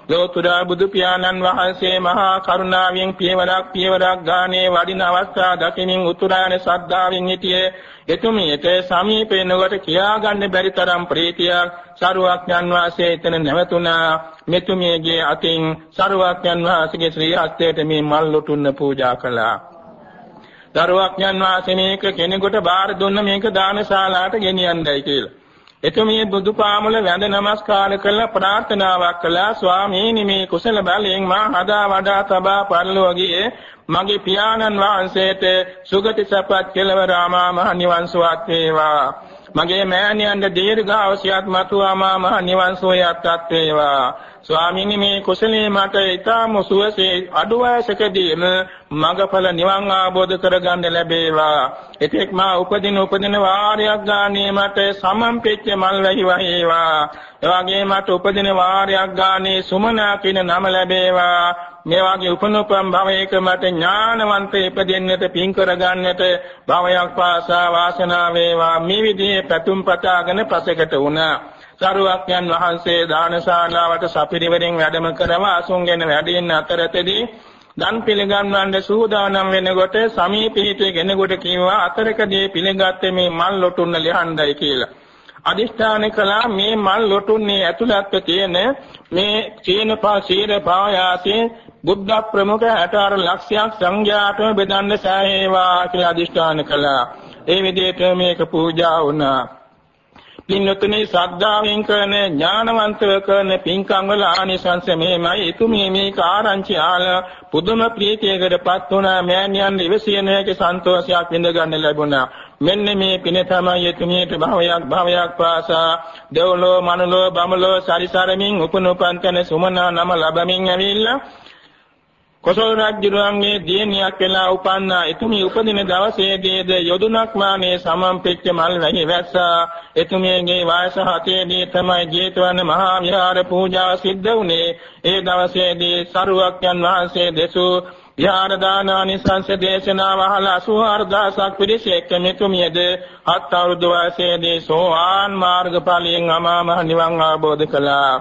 ලෝතුරා බුදු පියාණන් වහන්සේ මහා කරුණාවෙන් පියවරක් පියවරක් ගානේ වඩින අවස්ථා දකිනින් උතුරාණ ශ්‍රද්ධාවෙන් සිටියේ එතුමියට සමීපේ නොවට කියාගන්න බැරි තරම් ප්‍රීතියක් සරුවක්ඥන් වහන්සේ එතන නැවතුණා. මෙතුමියගේ අතින් සරුවක්ඥන් වහන්සේගේ ශ්‍රී හස්තයට මේ මල් ලොටුන්න පූජා කළා. දරුවක්ඥන් වහන්සේ මේක කෙනෙකුට බාර දුන්න මේක දානශාලාවට ගෙනියන්නයි කියලා. එතුමිය බුදුපාමුල වැඳ නමස්කාර කළා ප්‍රාර්ථනාවක් කළා. ස්වාමීනි මේ කුසල බලයෙන් මා හදා වඩා තබා පරිලෝකයේ මගේ පියාණන් වහන්සේට සුගති සපත් කෙලවර ආමා මහ නිවන් සුවත් වේවා. මගේ මෑණියන්ට දීර්ඝායුෂයත් මතුවාමා මහ නිවන් සෝයත් වේවා ස්වාමීනි මේ කුසලයේ මට ඊටම සුවසේ අඩු වයසකදීම මගඵල නිවන් ආબોධ කරගන්න ලැබේවා. එතෙක් මා උපදින උපදින වාරයක් ගානේ මට සමම් පෙච්ච මල් වැහි වහේවා. එවාගේ මට උපදින වාරයක් ගානේ සුමනා කියන නම ලැබේවා. මේ වාගේ උපනුපම් භවයක මට ඥානවන්ත ඉපදෙන්නට පින් කරගන්නට භවයක් පාසා වාසනාව වේවා. මේ විදිහේ පැතුම් පතාගෙන පසෙකට වුණා. සරුවක්යන් වහන්සේ දානශාලාවට සපිරිවරින් වැඩම කරව අසුන්ගෙන වැඩින්න අතරතේදී දන් පිළිගන්වන්න සූදානම් වෙනකොට සමීපීතේ කෙනෙකුට කිව්වා අතරකදී පිළිගත්තේ මේ මල් ලොටුන්න ලියන්නයි කියලා. අදිෂ්ඨාන කළා මේ මල් ලොටුන්නේ ඇතුළත්ව තියෙන මේ චීනපා ශීර පායාසේ බුද්ධ ප්‍රමුඛ 64 ලක්ෂයක් සංඝයාටම බෙදන්න සෑහේවා කියලා අදිෂ්ඨාන කළා. ඒ විදිහට මේක පූජා වුණා. පින්වතුනි ශ්‍රද්ධාවෙන් කරන ඥානවන්තව කරන පින්කම් වල ආනිසංස මෙහෙමයි. ඉතුමේ මේක ආරංචි ආල පුදුම ප්‍රීතියකටපත් වුණා. මෑණියන් ඉවසිය නොහැකි සන්තෝෂයක් විඳ ගන්න ලැබුණා. මෙන්න මේ පින තමයි එතුමියට භවයක් භවයක් පාසා දෙව්ලෝ මනුලෝ බමලෝ සරිසරමින් උපනුපන්තන සුමනා නම ලැබමින් ඇවිල්ලා කොසල් රජුගේ දියණියක් වෙලා උපන්නා. එතුමිය උපදින දවසේදීද යොදුනක් මානේ සමම්පෙච්ච මල් වැහි වැස්සා. එතුමියගේ වයස 7 දී තමයි ජේතවන මහා විහාර පූජා සිද්ධ වුණේ ඒ දවසේදී සරුවක්යන් වහන්සේ දෙසූ විහාර දානානිසංස දේශනාව අහලා 84000ක් පිරිස එක්ක මෙතුමියද හත් අවුරුදු වයසේදී සෝවාන් මාර්ගඵලයෙන් අමා මහ නිවන් අවබෝධ කළා.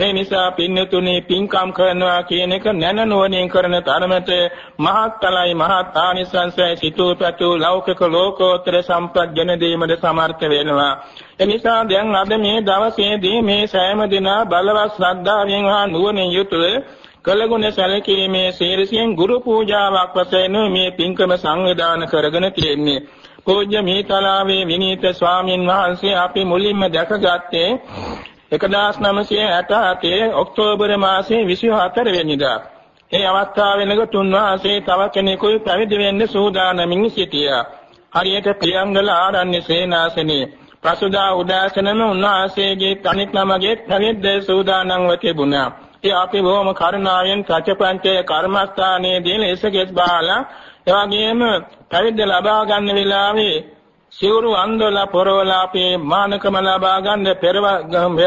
මේ නිසා පින්නතුනි පින්කම් කරනවා කියන එක නැන නුවණින් කරන තරමට මහත්කලයි මහත් ආනිසංසයි සිතූ පැතු ලෞකික ලෝකෝත්තර සම්පත් ගෙන දීමද සමර්ථ වෙනවා. එනිසා දැන් අද මේ දවසේදී මේ සෑම දිනා බලවත් ශ්‍රද්ධාවෙන් හා නුවණින් යුතුව කළගුණ සැලකීමේ ශීර්ෂයෙන් ගුරු පූජාවක් වශයෙන් මේ පින්කම සංවිධානය කරගෙන තියෙන්නේ. පූජ්‍ය මීතලාවේ විනීත ස්වාමින් වහන්සේ අපි මුලින්ම දැකගත්තේ 1967 ඔක්තෝබර් මාසයේ 24 වෙනිදා ඒ අවස්ථාව වෙනකොට උන්වහන්සේ තව කෙනෙකුයි පැවිදි වෙන්න සූදානමින් සිටියා. හරියට ප්‍රියංගල ආරණ්‍ය සේනාසනේ පසුදා උදාසනම උන්වහන්සේගේ තනික් නමගේ පැවිද්ද සූදානම්ව තිබුණා. ඒ අපි බොහොම කරුණාවෙන් සත්‍යපංචේ කර්මස්ථානයේදී ලෙසගෙස් බාලා එවාගෙම පැවිද්ද ලබා ගන්න වෙලාවේ සිවුරු අන්දල පොරවලා අපේ මානකම ලබා ගන්න පෙරව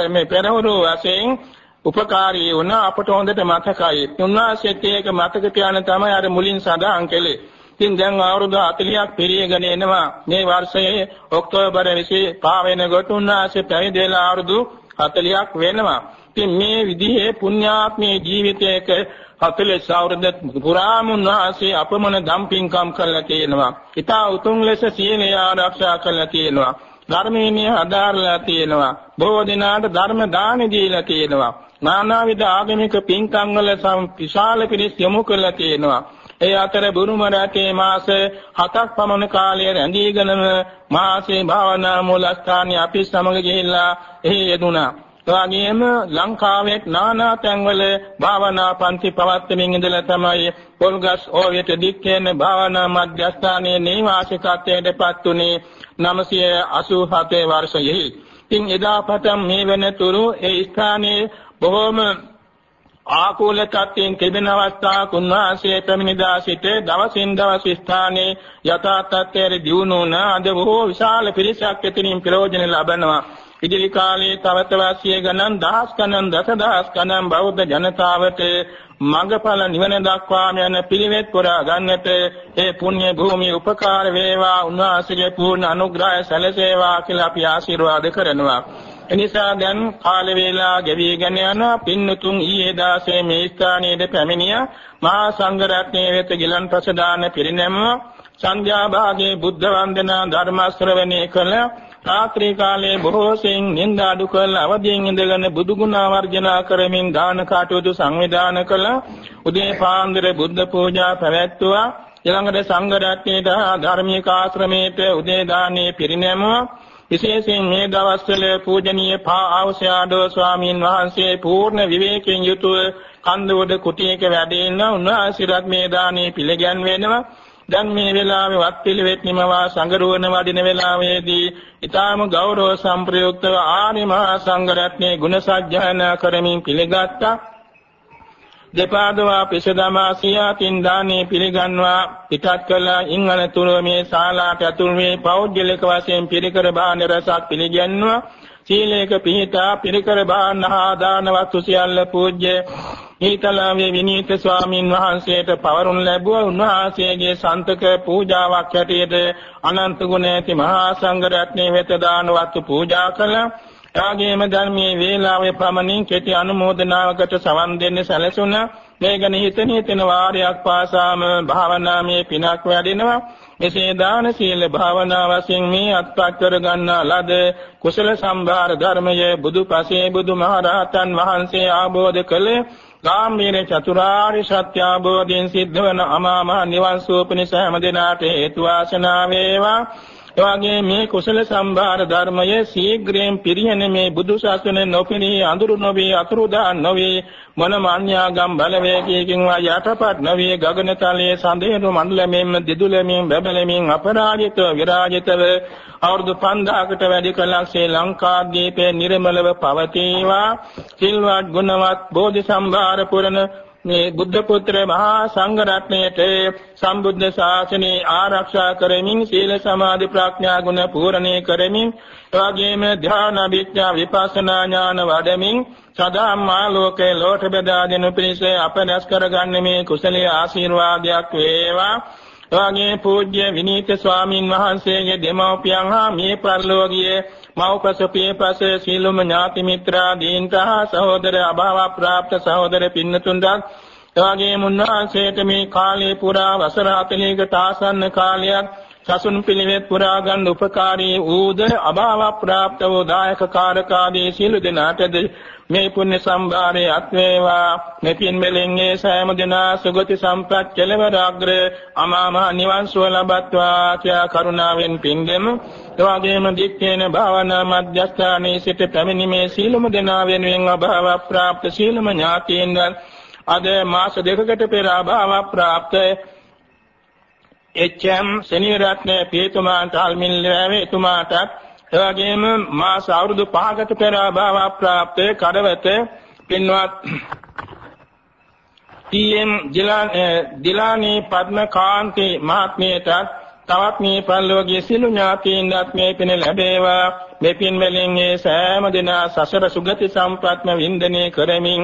මේ පෙරවරු වශයෙන් උපකාරී වුණ අපට හොඳට මතකයි. උන්වහන්සේත් ඒක මතක තියාගෙන තමයි අර මුලින් සඳහන් කළේ. ඉතින් දැන් අවුරුදු 40ක් පිරීගෙන එනවා. මේ වර්ෂයේ ඔක්තෝබර් 25 වෙනිකොට උන්වහන්සේ පැවිදි වෙලා අවුරුදු 40ක් වෙනවා. ඉතින් මේ විදිහේ පුණ්‍යාත්මේ ජීවිතයක 40 අවුරුද්ද පුරාම උන්වහන්සේ අපමණ දම්පින්කම් කළා තියෙනවා. ඊට උතුම් ලෙස සීලය ආරක්ෂා කළා තියෙනවා. ධර්මයේ හදාarලා තියෙනවා. බොහෝ දිනාට ධර්ම දාන දීලා තියෙනවා. නානාවිද ආගමික පින්කම් වල විශාල පිරිස් යොමු කරලා තියෙනවා. ඒ අතර බුරුම රටේ මාස 7ක් පමණ කාලය රැඳීගෙනම මාසේ භාවනා මූලස්ථානයේ අපි සමග ගිහිල්ලා එහි යෙදුණා. එවාගෙම ලංකාවේ නානා තැන්වල භාවනා පන්ති පවත්වමින් ඉඳලා තමයි පොල්ගස් ඕවියට දික්කේන භාවනා මධ්‍යස්ථානයේ නිවාසිකත්වයට පත් උනේ 987 වර්ෂයෙහි. ඉතින් එදා පටන් මේ වෙනතුරු ඒ ස්ථානයේ බොහෝම ආකූල තත්ත්වයෙන් තිබෙන අවස්ථාවක් උන්වහන්සේ පැමිණිදා සිට දවසින් දවස් ස්ථානයේ යථා තත්ත්වයේ දියුණු වන අද බොහෝ විශාල පිරිසක් එතනින් ප්‍රයෝජන ලබනවා ඉදිරි කාලයේ තව තවත් ගණන් දහස් ගණන් දසදහස් ගණන් බෞද්ධ ජනතාවට මඟඵල නිවන දක්වාම යන පිළිවෙත් පුරා ගන්නට ඒ පුණ්‍ය භූමිය උපකාර වේවා උන්වහන්සේගේ පූර්ණ අනුග්‍රහය සැලසේවා කියලා අපි ආශිර්වාද කරනවා. එනිසා දැන් කාල වේලා ගෙවිගෙන යන පින්නතුන් ඊයේ දාසේ මේ ස්ථානයේ පැමිණිය. මහා සංඝ රත්නයේ වෙත ගිලන් ප්‍රසදාන පිරිනැම සංඝයා භාගයේ බුද්ධ වන්දනා ධර්ම ශ්‍රවණය කළ රාත්‍රී කාලයේ බොහෝ සෙයින් නින්දා අඩු කළ අවදීන් ඉඳගෙන බුදු ගුණ වර්ජනා කරමින් දාන කටයුතු සංවිධානය කළ උදේ පාන්දර බුද්ධ පූජා පැවැත්වුවා ඊළඟට සංඝ රත්නයේ ධර්මික ආශ්‍රමයේ උදේ දානේ පිරිනැමුවා. විශේෂයෙන් මේ දවස්වල පූජනීය පා ආවසයාඩෝ ස්වාමීන් වහන්සේ පූර්ණ විවේකයෙන් යුතුව කන්දෝඩ කුටියක වැඩ ඉන්න. උන්වහන්සේට මේ දානේ පිළිගන්වෙනවා. දැන් මේ වෙලාවේ වත් පිළිවෙත් නිමවා සංගරුවන වඩින වෙලාවේදී ඊටාම ගෞරව සම්ප්‍රයුක්තව ආනි මහා සංඝ රත්නයේ ගුණ සජ්ජායනා කරමින් පිළිගත්තා. දෙපාදවා පිසදමා සියාතින් දානේ පිළිගන්වා. පිටත් කළා ඉන් අනතුරුව මේ ශාලාට ඇතුල් මේ පෞද්ගලික වශයෙන් පිරිකර බාන රසක් පිළිගන්නවා. සීලේක පිහිටා පිරිකර බානහා දාන වස්තු සියල්ල පූජ්‍ය. ඊතලාවේ විනීත ස්වාමින් වහන්සේට පවරුන් ලැබුවා උන්වහන්සේගේ සන්තක පූජාවක් හැටියට අනන්ත ගුණ ඇති මහා සංඝ රත්නයේ වෙත දාන වස්තු පූජා කළා එවාගේම ධර්මයේ වේලාවේ ප්‍රමණින් කෙටි අනුමෝදනාවකට සවන් දෙන්න සැලසුණ මේ ගැන හිතන හිතන වාරයක් පාසාම භාවනාමය පිනක් වැඩෙනවා. එසේ දාන සීල භාවනා වශයෙන් මේ අත්පත් කර ගන්නා ලද කුසල සම්භාර ධර්මයේ බුදුපසේ බුදුමහරහතන් වහන්සේ ආબોධ කළේ ගාම්භීර චතුරාර්ය සත්‍ය අවබෝධයෙන් සිද්ධ වන අමා මහ නිවන් සුවපිනිස හැම දිනාට හේතු වාසනා වේවා. එවාගේ මේ කුසල සම්භාර ධර්මයේ ශීඝ්‍රයෙන් පිරිහෙන මේ බුදු සසුන නොපිනී අඳුරු නොවේ අතුරුදා නොවේ මොන මාන්‍යාගම් බලවේගයකින් වා යටපත් නොවේ. ගගනතලයේ සඳේරු මණ්ඩලමෙන් දිදුලමින් බබලමින් අපරාජිතව විරාජිතව අවුරුදු 5000කට වැඩි කලක් ශ්‍රී ලංකාද්වීපයේ නිර්මලව පවතිවා. සිල්වත් ගුණවත් බෝධි සම්භාර පුරණ මේ බුද්ධ පුත්‍ර මහා සංඝ රත්නයට සම්බුද්ධ ශාසනය ආරක්ෂා කරමින් සීල සමාධි ප්‍රඥා ගුණ පූර්ණේ කරමින් එවැගේම ධ්‍යාන විඥා විපස්සනා ඥාන වඩමින් සදා මාලෝකේ ලෝක බෙදා දෙනු පිණිස අපනස් කරගන්න මේ කුසලයේ ආශිර්වාදයක් වේවා. එවැගේ පූජ්‍ය විනීත ස්වාමින් වහන්සේගේ දෙමව්පියන් හා මේ පරිලෝකීය මව්පස පියපස සීලම ඥාති මිත්‍රාදීන්ට හා සහෝදර අභාව ප්‍රාප්ත සහෝදර පින්නතුන්ට එවාගේ මුන්වහන්සේට මේ කාලේ පුරා වසර 40කට ආසන්න කාලයක් සසුන් පිළිවෙත් පුරා ගන්න උපකාරී වූද අභාව ප්‍රාප්ත වූ දායක කාරකාදී සීල දෙනාටද මේ පුණ්‍ය සම්භාරයේ අත් වේවා. මෙපින් මෙලෙන්ගේ සෑම දිනා සුගති සම්ප්‍රත් කෙලවර අග්‍ර අමාම නිවන් සුව ලබත්වා කියා කරුණාවෙන් පින්දෙමු. එවාගේම දික්කේන භාවනා මධ්‍යස්ථානයේ සිට පැමිණීමේ සීලම දෙනා වෙනුවෙන් අභාව ප්‍රාප්ත සීලම ඥාතීන් අද මාස දෙකකට පෙර අභාව ප්‍රාප්ත එච්.එම්. සෙනිරත්න පියතුමාට අල්මිල්ලාවේ එතුමාටත් එවැගේම මාස අවුරුදු 5කට පෙර අභාව ප්‍රාප්ත කඩවත පින්වත් ටී.එම්. දිලානී පද්මකාන්ති මහත්මියටත් තවත් මේ පල්ලෝගේ සිළු ඥාතීන්වත් මේ පින ලැබේවා මේ පින් වලින් මේ සෑම දිනා සසර සුගති සම්ප්‍රාත්ම වින්දනය කරමින්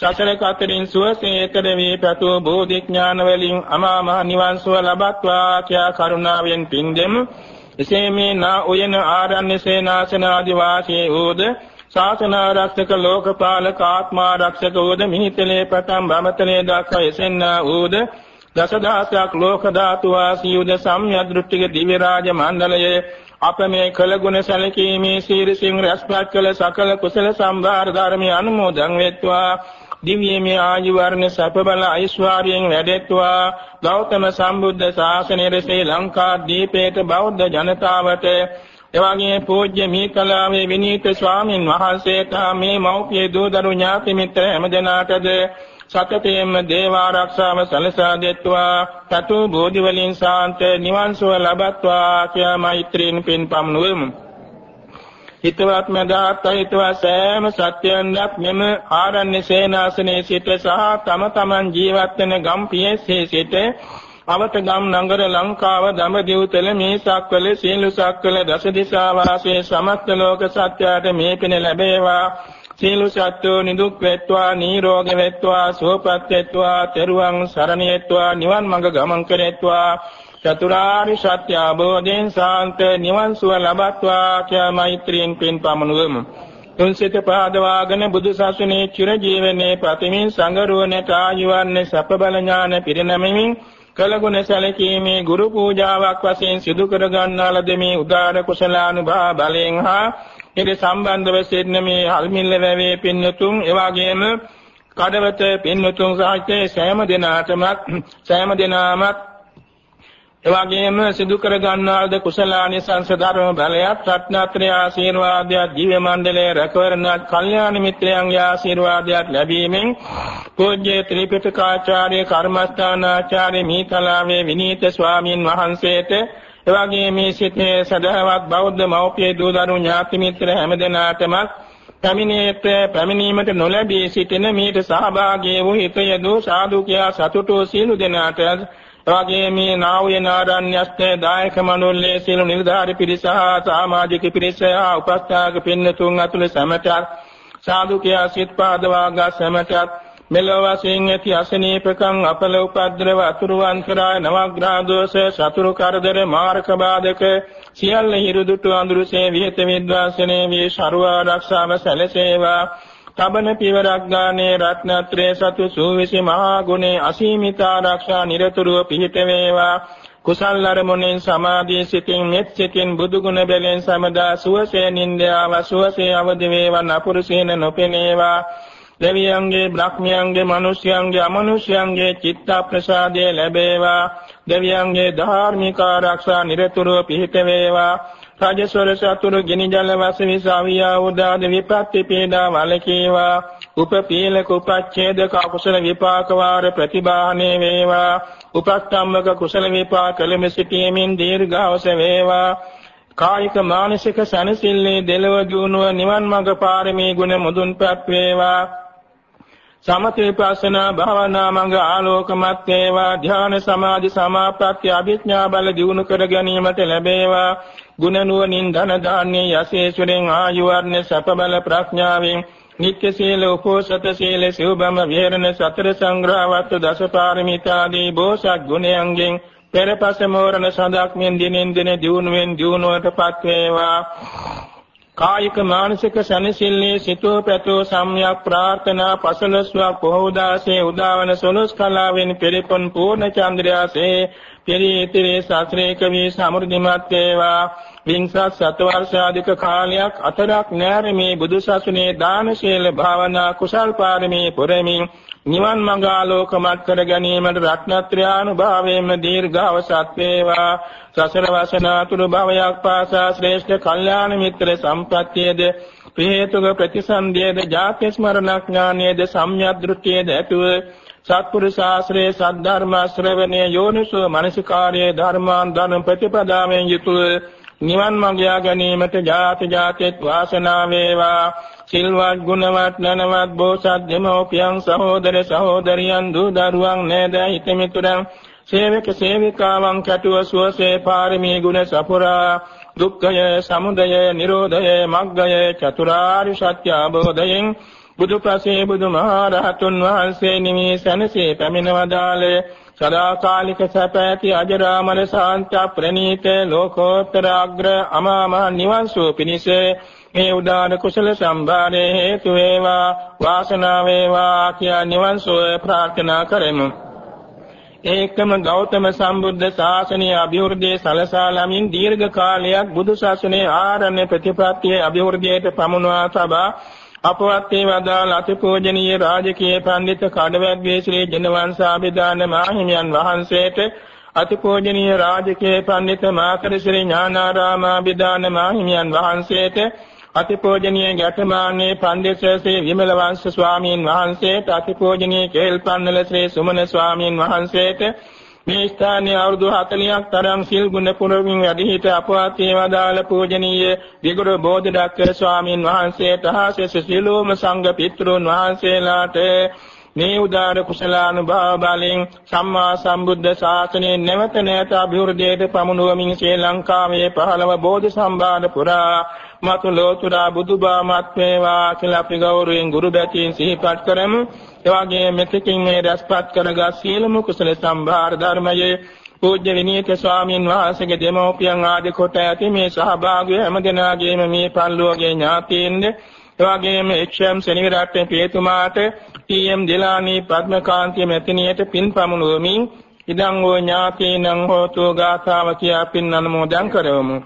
සසර කතරින් සුවසේතර වී පැතු බෝධි ඥාන වලින් අමා මහ නිවන් සුව ලබත්වා කියා කරුණාවෙන් පින් දෙමු. එසේ මේ නා උයන ආරණ්‍ය සේනාසන ආදි වාසී වූද ශාසන ආරක්ෂක ලෝකපාලක ආත්මා ආරක්ෂක වූද මිහිතලේ පතම් බමතලේ දක්වා එසෙන්නා වූද දසදහසක් ලෝක ධාතු වාසී වූද සම්්‍යදෘෂ්ටික දිව්‍ය රාජ මණ්ඩලයේ අප මේ කළ ගුණ සැලකීමේ සීරසින් රැස්පත් කළ සකල කුසල සම්භාර ධර්මී අනුමෝදන් වෙත්වා. දිව්‍යමය ආයු වර්ණ සප බල ඓශ්වර්යයෙන් වැඩෙත්වා ගෞතම සම්බුද්ධ ශාසනයේ ශ්‍රී ලංකා දීපේත බෞද්ධ ජනතාවට. එවැගේ පූජ්‍ය මීකලාවේ විනීත ස්වාමින් වහන්සේට මේ මෞපිය දූදරු ඥාති මිත්‍ර හැමදෙනාටද සතතේම දේව ආරක්ෂාව සලසා දෙත්වා. සතු බෝධි වලින් සාන්ත නිවන් සුව ලබත්වා කියා මෛත්‍රීන් පින් පමුණුවෙමු හිතවත් මදාත් හිතවත් සෑම සත්‍යයන්වත් මෙම ආරණ්‍ය සේනාසනයේ සිට සහ තම තමන් ජීවත් වෙන ගම් පියසේ සිට අවත ගම් නගර ලංකාව දඹදිව තෙල මේ සක්වල සීල සක්වල දස දිසා වාසයේ සමස්ත ලෝක සත්‍යයට මේ පින ලැබේවා. සීල සත්‍යෝ නිදුක් වෙත්වා නිරෝග වෙත්වා සුවපත් වෙත්වා තෙරුවන් සරණ යෙත්වා නිවන් මඟ ගමන් කරෙත්වා. චතුරාරි සත්‍ය අවබෝධයෙන් සාන්ත නිවන් සුව ලබත්වා කියා මෛත්‍රියෙන් පින් පමනුවමු. තුන්සිත පාදවාගෙන බුදු සසුනේ චිර ජීවනයේ ප්‍රතිමින් සංගරුවනට ආයුවන්නේ සප බල ඥාන පිරිනැමෙමින් කලගුණ සැලකීමේ ගුරු පූජාවක් වශයෙන් සිදු කර ගන්නා ලද මේ උදාර කුසලානුභාව බලයෙන් හා ඉති සම්බන්ධව සිටින මේ අල්මිල්ල වැවේ පින්නතුන් එවාගේම කඩවත පින්නතුන් සාහිත්‍ය සෑම දිනාටම සෑම දිනාමත් එවාගේම සිදු කර ගන්නාද කුසලානිසංස ධර්ම බලයත් රත්නත්‍රය ආශිර්වාදයක් දිව්‍ය මණ්ඩලයේ රැකවරණත් කල්යාණ මිත්‍රයන්ගේ ආශිර්වාදයක් ලැබීමෙන් පූජ්‍ය ත්‍රිපිටකාචාර්ය කර්මස්ථානාචාර්ය මීතලාවේ විනීත ස්වාමීන් වහන්සේට එවාගේ මේ සිතේ සදහවත් බෞද්ධ මෞපිය දූ දරු ඥාති මිත්‍ර හැමදෙනාටම පැමිණේට පැමිණීමට නොලැබී සිටින මීට සහභාගී වූ හිත යදෝ සාදු කියා සතුටු සියලු දෙනාට එවාගේ මේ නාවය නාරණ්‍යස්තේ දායක මණ්ඩලයේ සියලු නිලධාරි පිරිස හා සමාජික පිරිස හා උපස්ථායක පින්නතුන් අතුල සැමටත් සාදු කියා සිත් පාදවාගා සැමටත් මෙලොව වශයෙන් ඇති අසනීපකම් අපල උපද්‍රව අතුරු අන්තරාය නවග්‍රහ දෝෂ සතුරු කරදර මාර්ග බාධක සියල්ල හිරුදුටු අඳුරුසේ විහෙත විද්වාසනේ වේ ශරුව ආරක්ෂාව සැලසේවා. තබන පිවරක් ගානේ රත්නත්‍රේ සතු සූවිසි මහා ගුණේ අසීමිත ආරක්ෂා නිරතුරුව පිහිට වේවා. කුසල් අරමුණෙන් සමාධිය සිතින් මෙත් සිතින් බුදු ගුණ බැලෙන් සමදා සුවසේ නින්දාව සුවසේ අවදි වේවා නපුරුසේන නොපෙනේවා. දෙවියන්ගේ බ්‍රහ්මයන්ගේ මිනිස්යන්ගේ අමනුෂ්‍යයන්ගේ චිත්ත ප්‍රසාදය ලැබේවා. දෙවියන්ගේ ධාර්මික ආරක්ෂා නිරතුරුව පිහිට වේවා. රාජස්වර සතුරු ගිනි ජල වශයෙන් සාවියා උදාද විපත්ති පීඩා වලකේවා උපපීලක උපච්ඡේදක කුසල විපාක වාර ප්‍රතිබාහනේ වේවා. උපස්තම්භක කුසල විපාක ලෙම සිටීමෙන් දීර්ඝවස වේවා. කායික මානසික සනසිල්ලේ දෙලව දුණුව නිවන් මඟ පාරමී ගුණ මුදුන්පත් වේවා. සමථ විපස්සනා භාවනා මඟ ආලෝකමත් වේවා. ධ්‍යාන සමාධි සමාප්‍රත්‍ය අභිඥා බල දියුණු කර ගැනීමට ලැබේවා. ගුණ නුවණින් ධන දාන්නේ යසේසුරෙන් ආයු වර්ණ සප බල ප්‍රඥාවෙන් නිත්‍ය සීල උපෝසත සීල සිව්බම විහෙරණ සතර සංග්‍රහවත් දසපාරමිතාදී බෝසත් ගුණයන්ගෙන් පෙරපස මෝරණ සඳක්මින් දිනෙන් දින දියුණුවෙන් දියුණුවටපත් වේවා. කායික මානසික සනසිල්ලේ සිතෝ පැතෝ සම්‍යක් ප්‍රාර්ථනා පසලස්වක් බොහෝදාසේ උදාවන සොලොස් කලාවෙන් පෙරපොන් පූර්ණ චන්ද්‍රයාසේ පෙරීතිරේ ශාස්ත්‍රේක වී සමෘද්ධිමත් වේවා. විංසත් සතවර්ෂාධික කාලයක් අතරක් නැර මේ බුදු සසුනේ දාන ශීල භාවනා කුසල් පාරමී පුරමින් නිවන් මඟ ආලෝකමත් කර ගැනීමට රත්නත්‍රානුභාවයෙන්ම දීර්ඝවසත් වේවා සසර වසනාතුරු භවයක් පාසා ශ්‍රේෂ්ඨ කල්යාණ මිත්‍ර සම්ප්‍රත්‍යයේද හේතුක ප්‍රතිසන්දියේද ජාති ස්මරණඥානයේද සම්‍යක් දෘෂ්ටියේද ඇතුව සත්පුරුෂ ශාස්ත්‍රයේ සද්ධර්ම ශ්‍රවණයේ යෝනිසෝ මනසිකාර්යයේ ධර්මාන් ධන ප්‍රතිපදාවෙන් යුතුව නිවන් මඟ යා ගැනීමට ජාති ජාතිත් වාසනාව වේවා. සිල්වත් ගුණවත් නනවත් බෝසත් දෙමෝපියන් සහෝදර සහෝදරියන් දූ දරුවන් නෑදෑ? හිතමිතුරන් සේවක සේවිකාවන් කැටුව සුවසේ පාරමී ගුණ සපුරා. දුක්ඛය සමුදය නිරෝධය මග්ගය චතුරාර්ය සත්‍ය අවබෝධයෙන් බුදු ප්‍රසේ බුදුමහරහතුන් වහන්සේ නිමී සැනසේ පැමිණවදාලේ සදාකාලික සැප ඇති අජරාමර ශාන්ත ප්‍රණීත ලෝකෝත්තර අග්‍ර අමාමහ නිවන් සුව පිණිස මේ උදාන කුසල සම්භාරයේ හේතු වේවා වාසනාව වේවා කියා නිවන් සුව ප්‍රාර්ථනා කරමු. ඒකම ගෞතම සම්බුද්ධ ශාසනය අභිවෘද්ධිය සලසා ලමින් දීර්ඝ කාලයක් බුදු ශාසනයේ ආරණ්‍ය ප්‍රතිපත්තියේ අභිවෘද්ධියට පමුණවා තබා අපවත් වේ වදාළ අතිපූජනීය රාජකීය පඬිත කඩවැද්දේ ශ්‍රී ජනවංශාභිදාන මාහිමියන් වහන්සේට අතිපූජනීය රාජකීය පඬිත මාකර ශ්‍රී ඥානාරාමාභිදාන මාහිමියන් වහන්සේට අතිපූජනීය ගැටමාන්නේ පඬිත් ශ්‍රී විමල වංශ ස්වාමීන් වහන්සේට අතිපූජනීය කේල්පන්නල ශ්‍රී සුමන ස්වාමීන් වහන්සේට මේ ස්ථානයේ අවුරුදු 40ක් තරම් සිල් ගුණ පුරමින් වැඩි සිට අපවත් වේවදාල පූජනීය විගුරු බෝධිඩක්කර ස්වාමීන් වහන්සේට හා සියලුම සංඝ පිටුරුන් වහන්සේලාට මේ උදාර කුසලානුභාව බලෙන් සම්මා සම්බුද්ධ ශාසනයේ නැවත නැවත අභිවෘද්ධියට පමුණුවමින් ශ්‍රී ලංකාවේ පහළව බෝධි සම්භාර පුරා මතු ලෝතුරා බුදුබාමත් වේවා කියලා අපි ගෞරවයෙන් ගුරු බැතින් සිහිපත් කරමු. එවාගේ මෙතකින් මේ රැස්පත් කරගත් සියලුම කුසල සම්භාර ධර්මයේ පූජ්‍ය විනීත ස්වාමීන් වහන්සේගේ දෙමෝපියන් ආදී කොට ඇති මේ සහභාගී හැම දෙනාගේම මේ පල්ලෝගේ ඥාතීන්ද එවාගේම එච්.එම්. සෙනවිරත්න පියතුමාට ටී.එම්. දිලානී පද්මකාන්තිය මෙතනියට පින් පමුණුවමින් ඉදං වූ ඥාතීනං හෝතු ගාථාව කියා පින් අනුමෝදන් කරවමු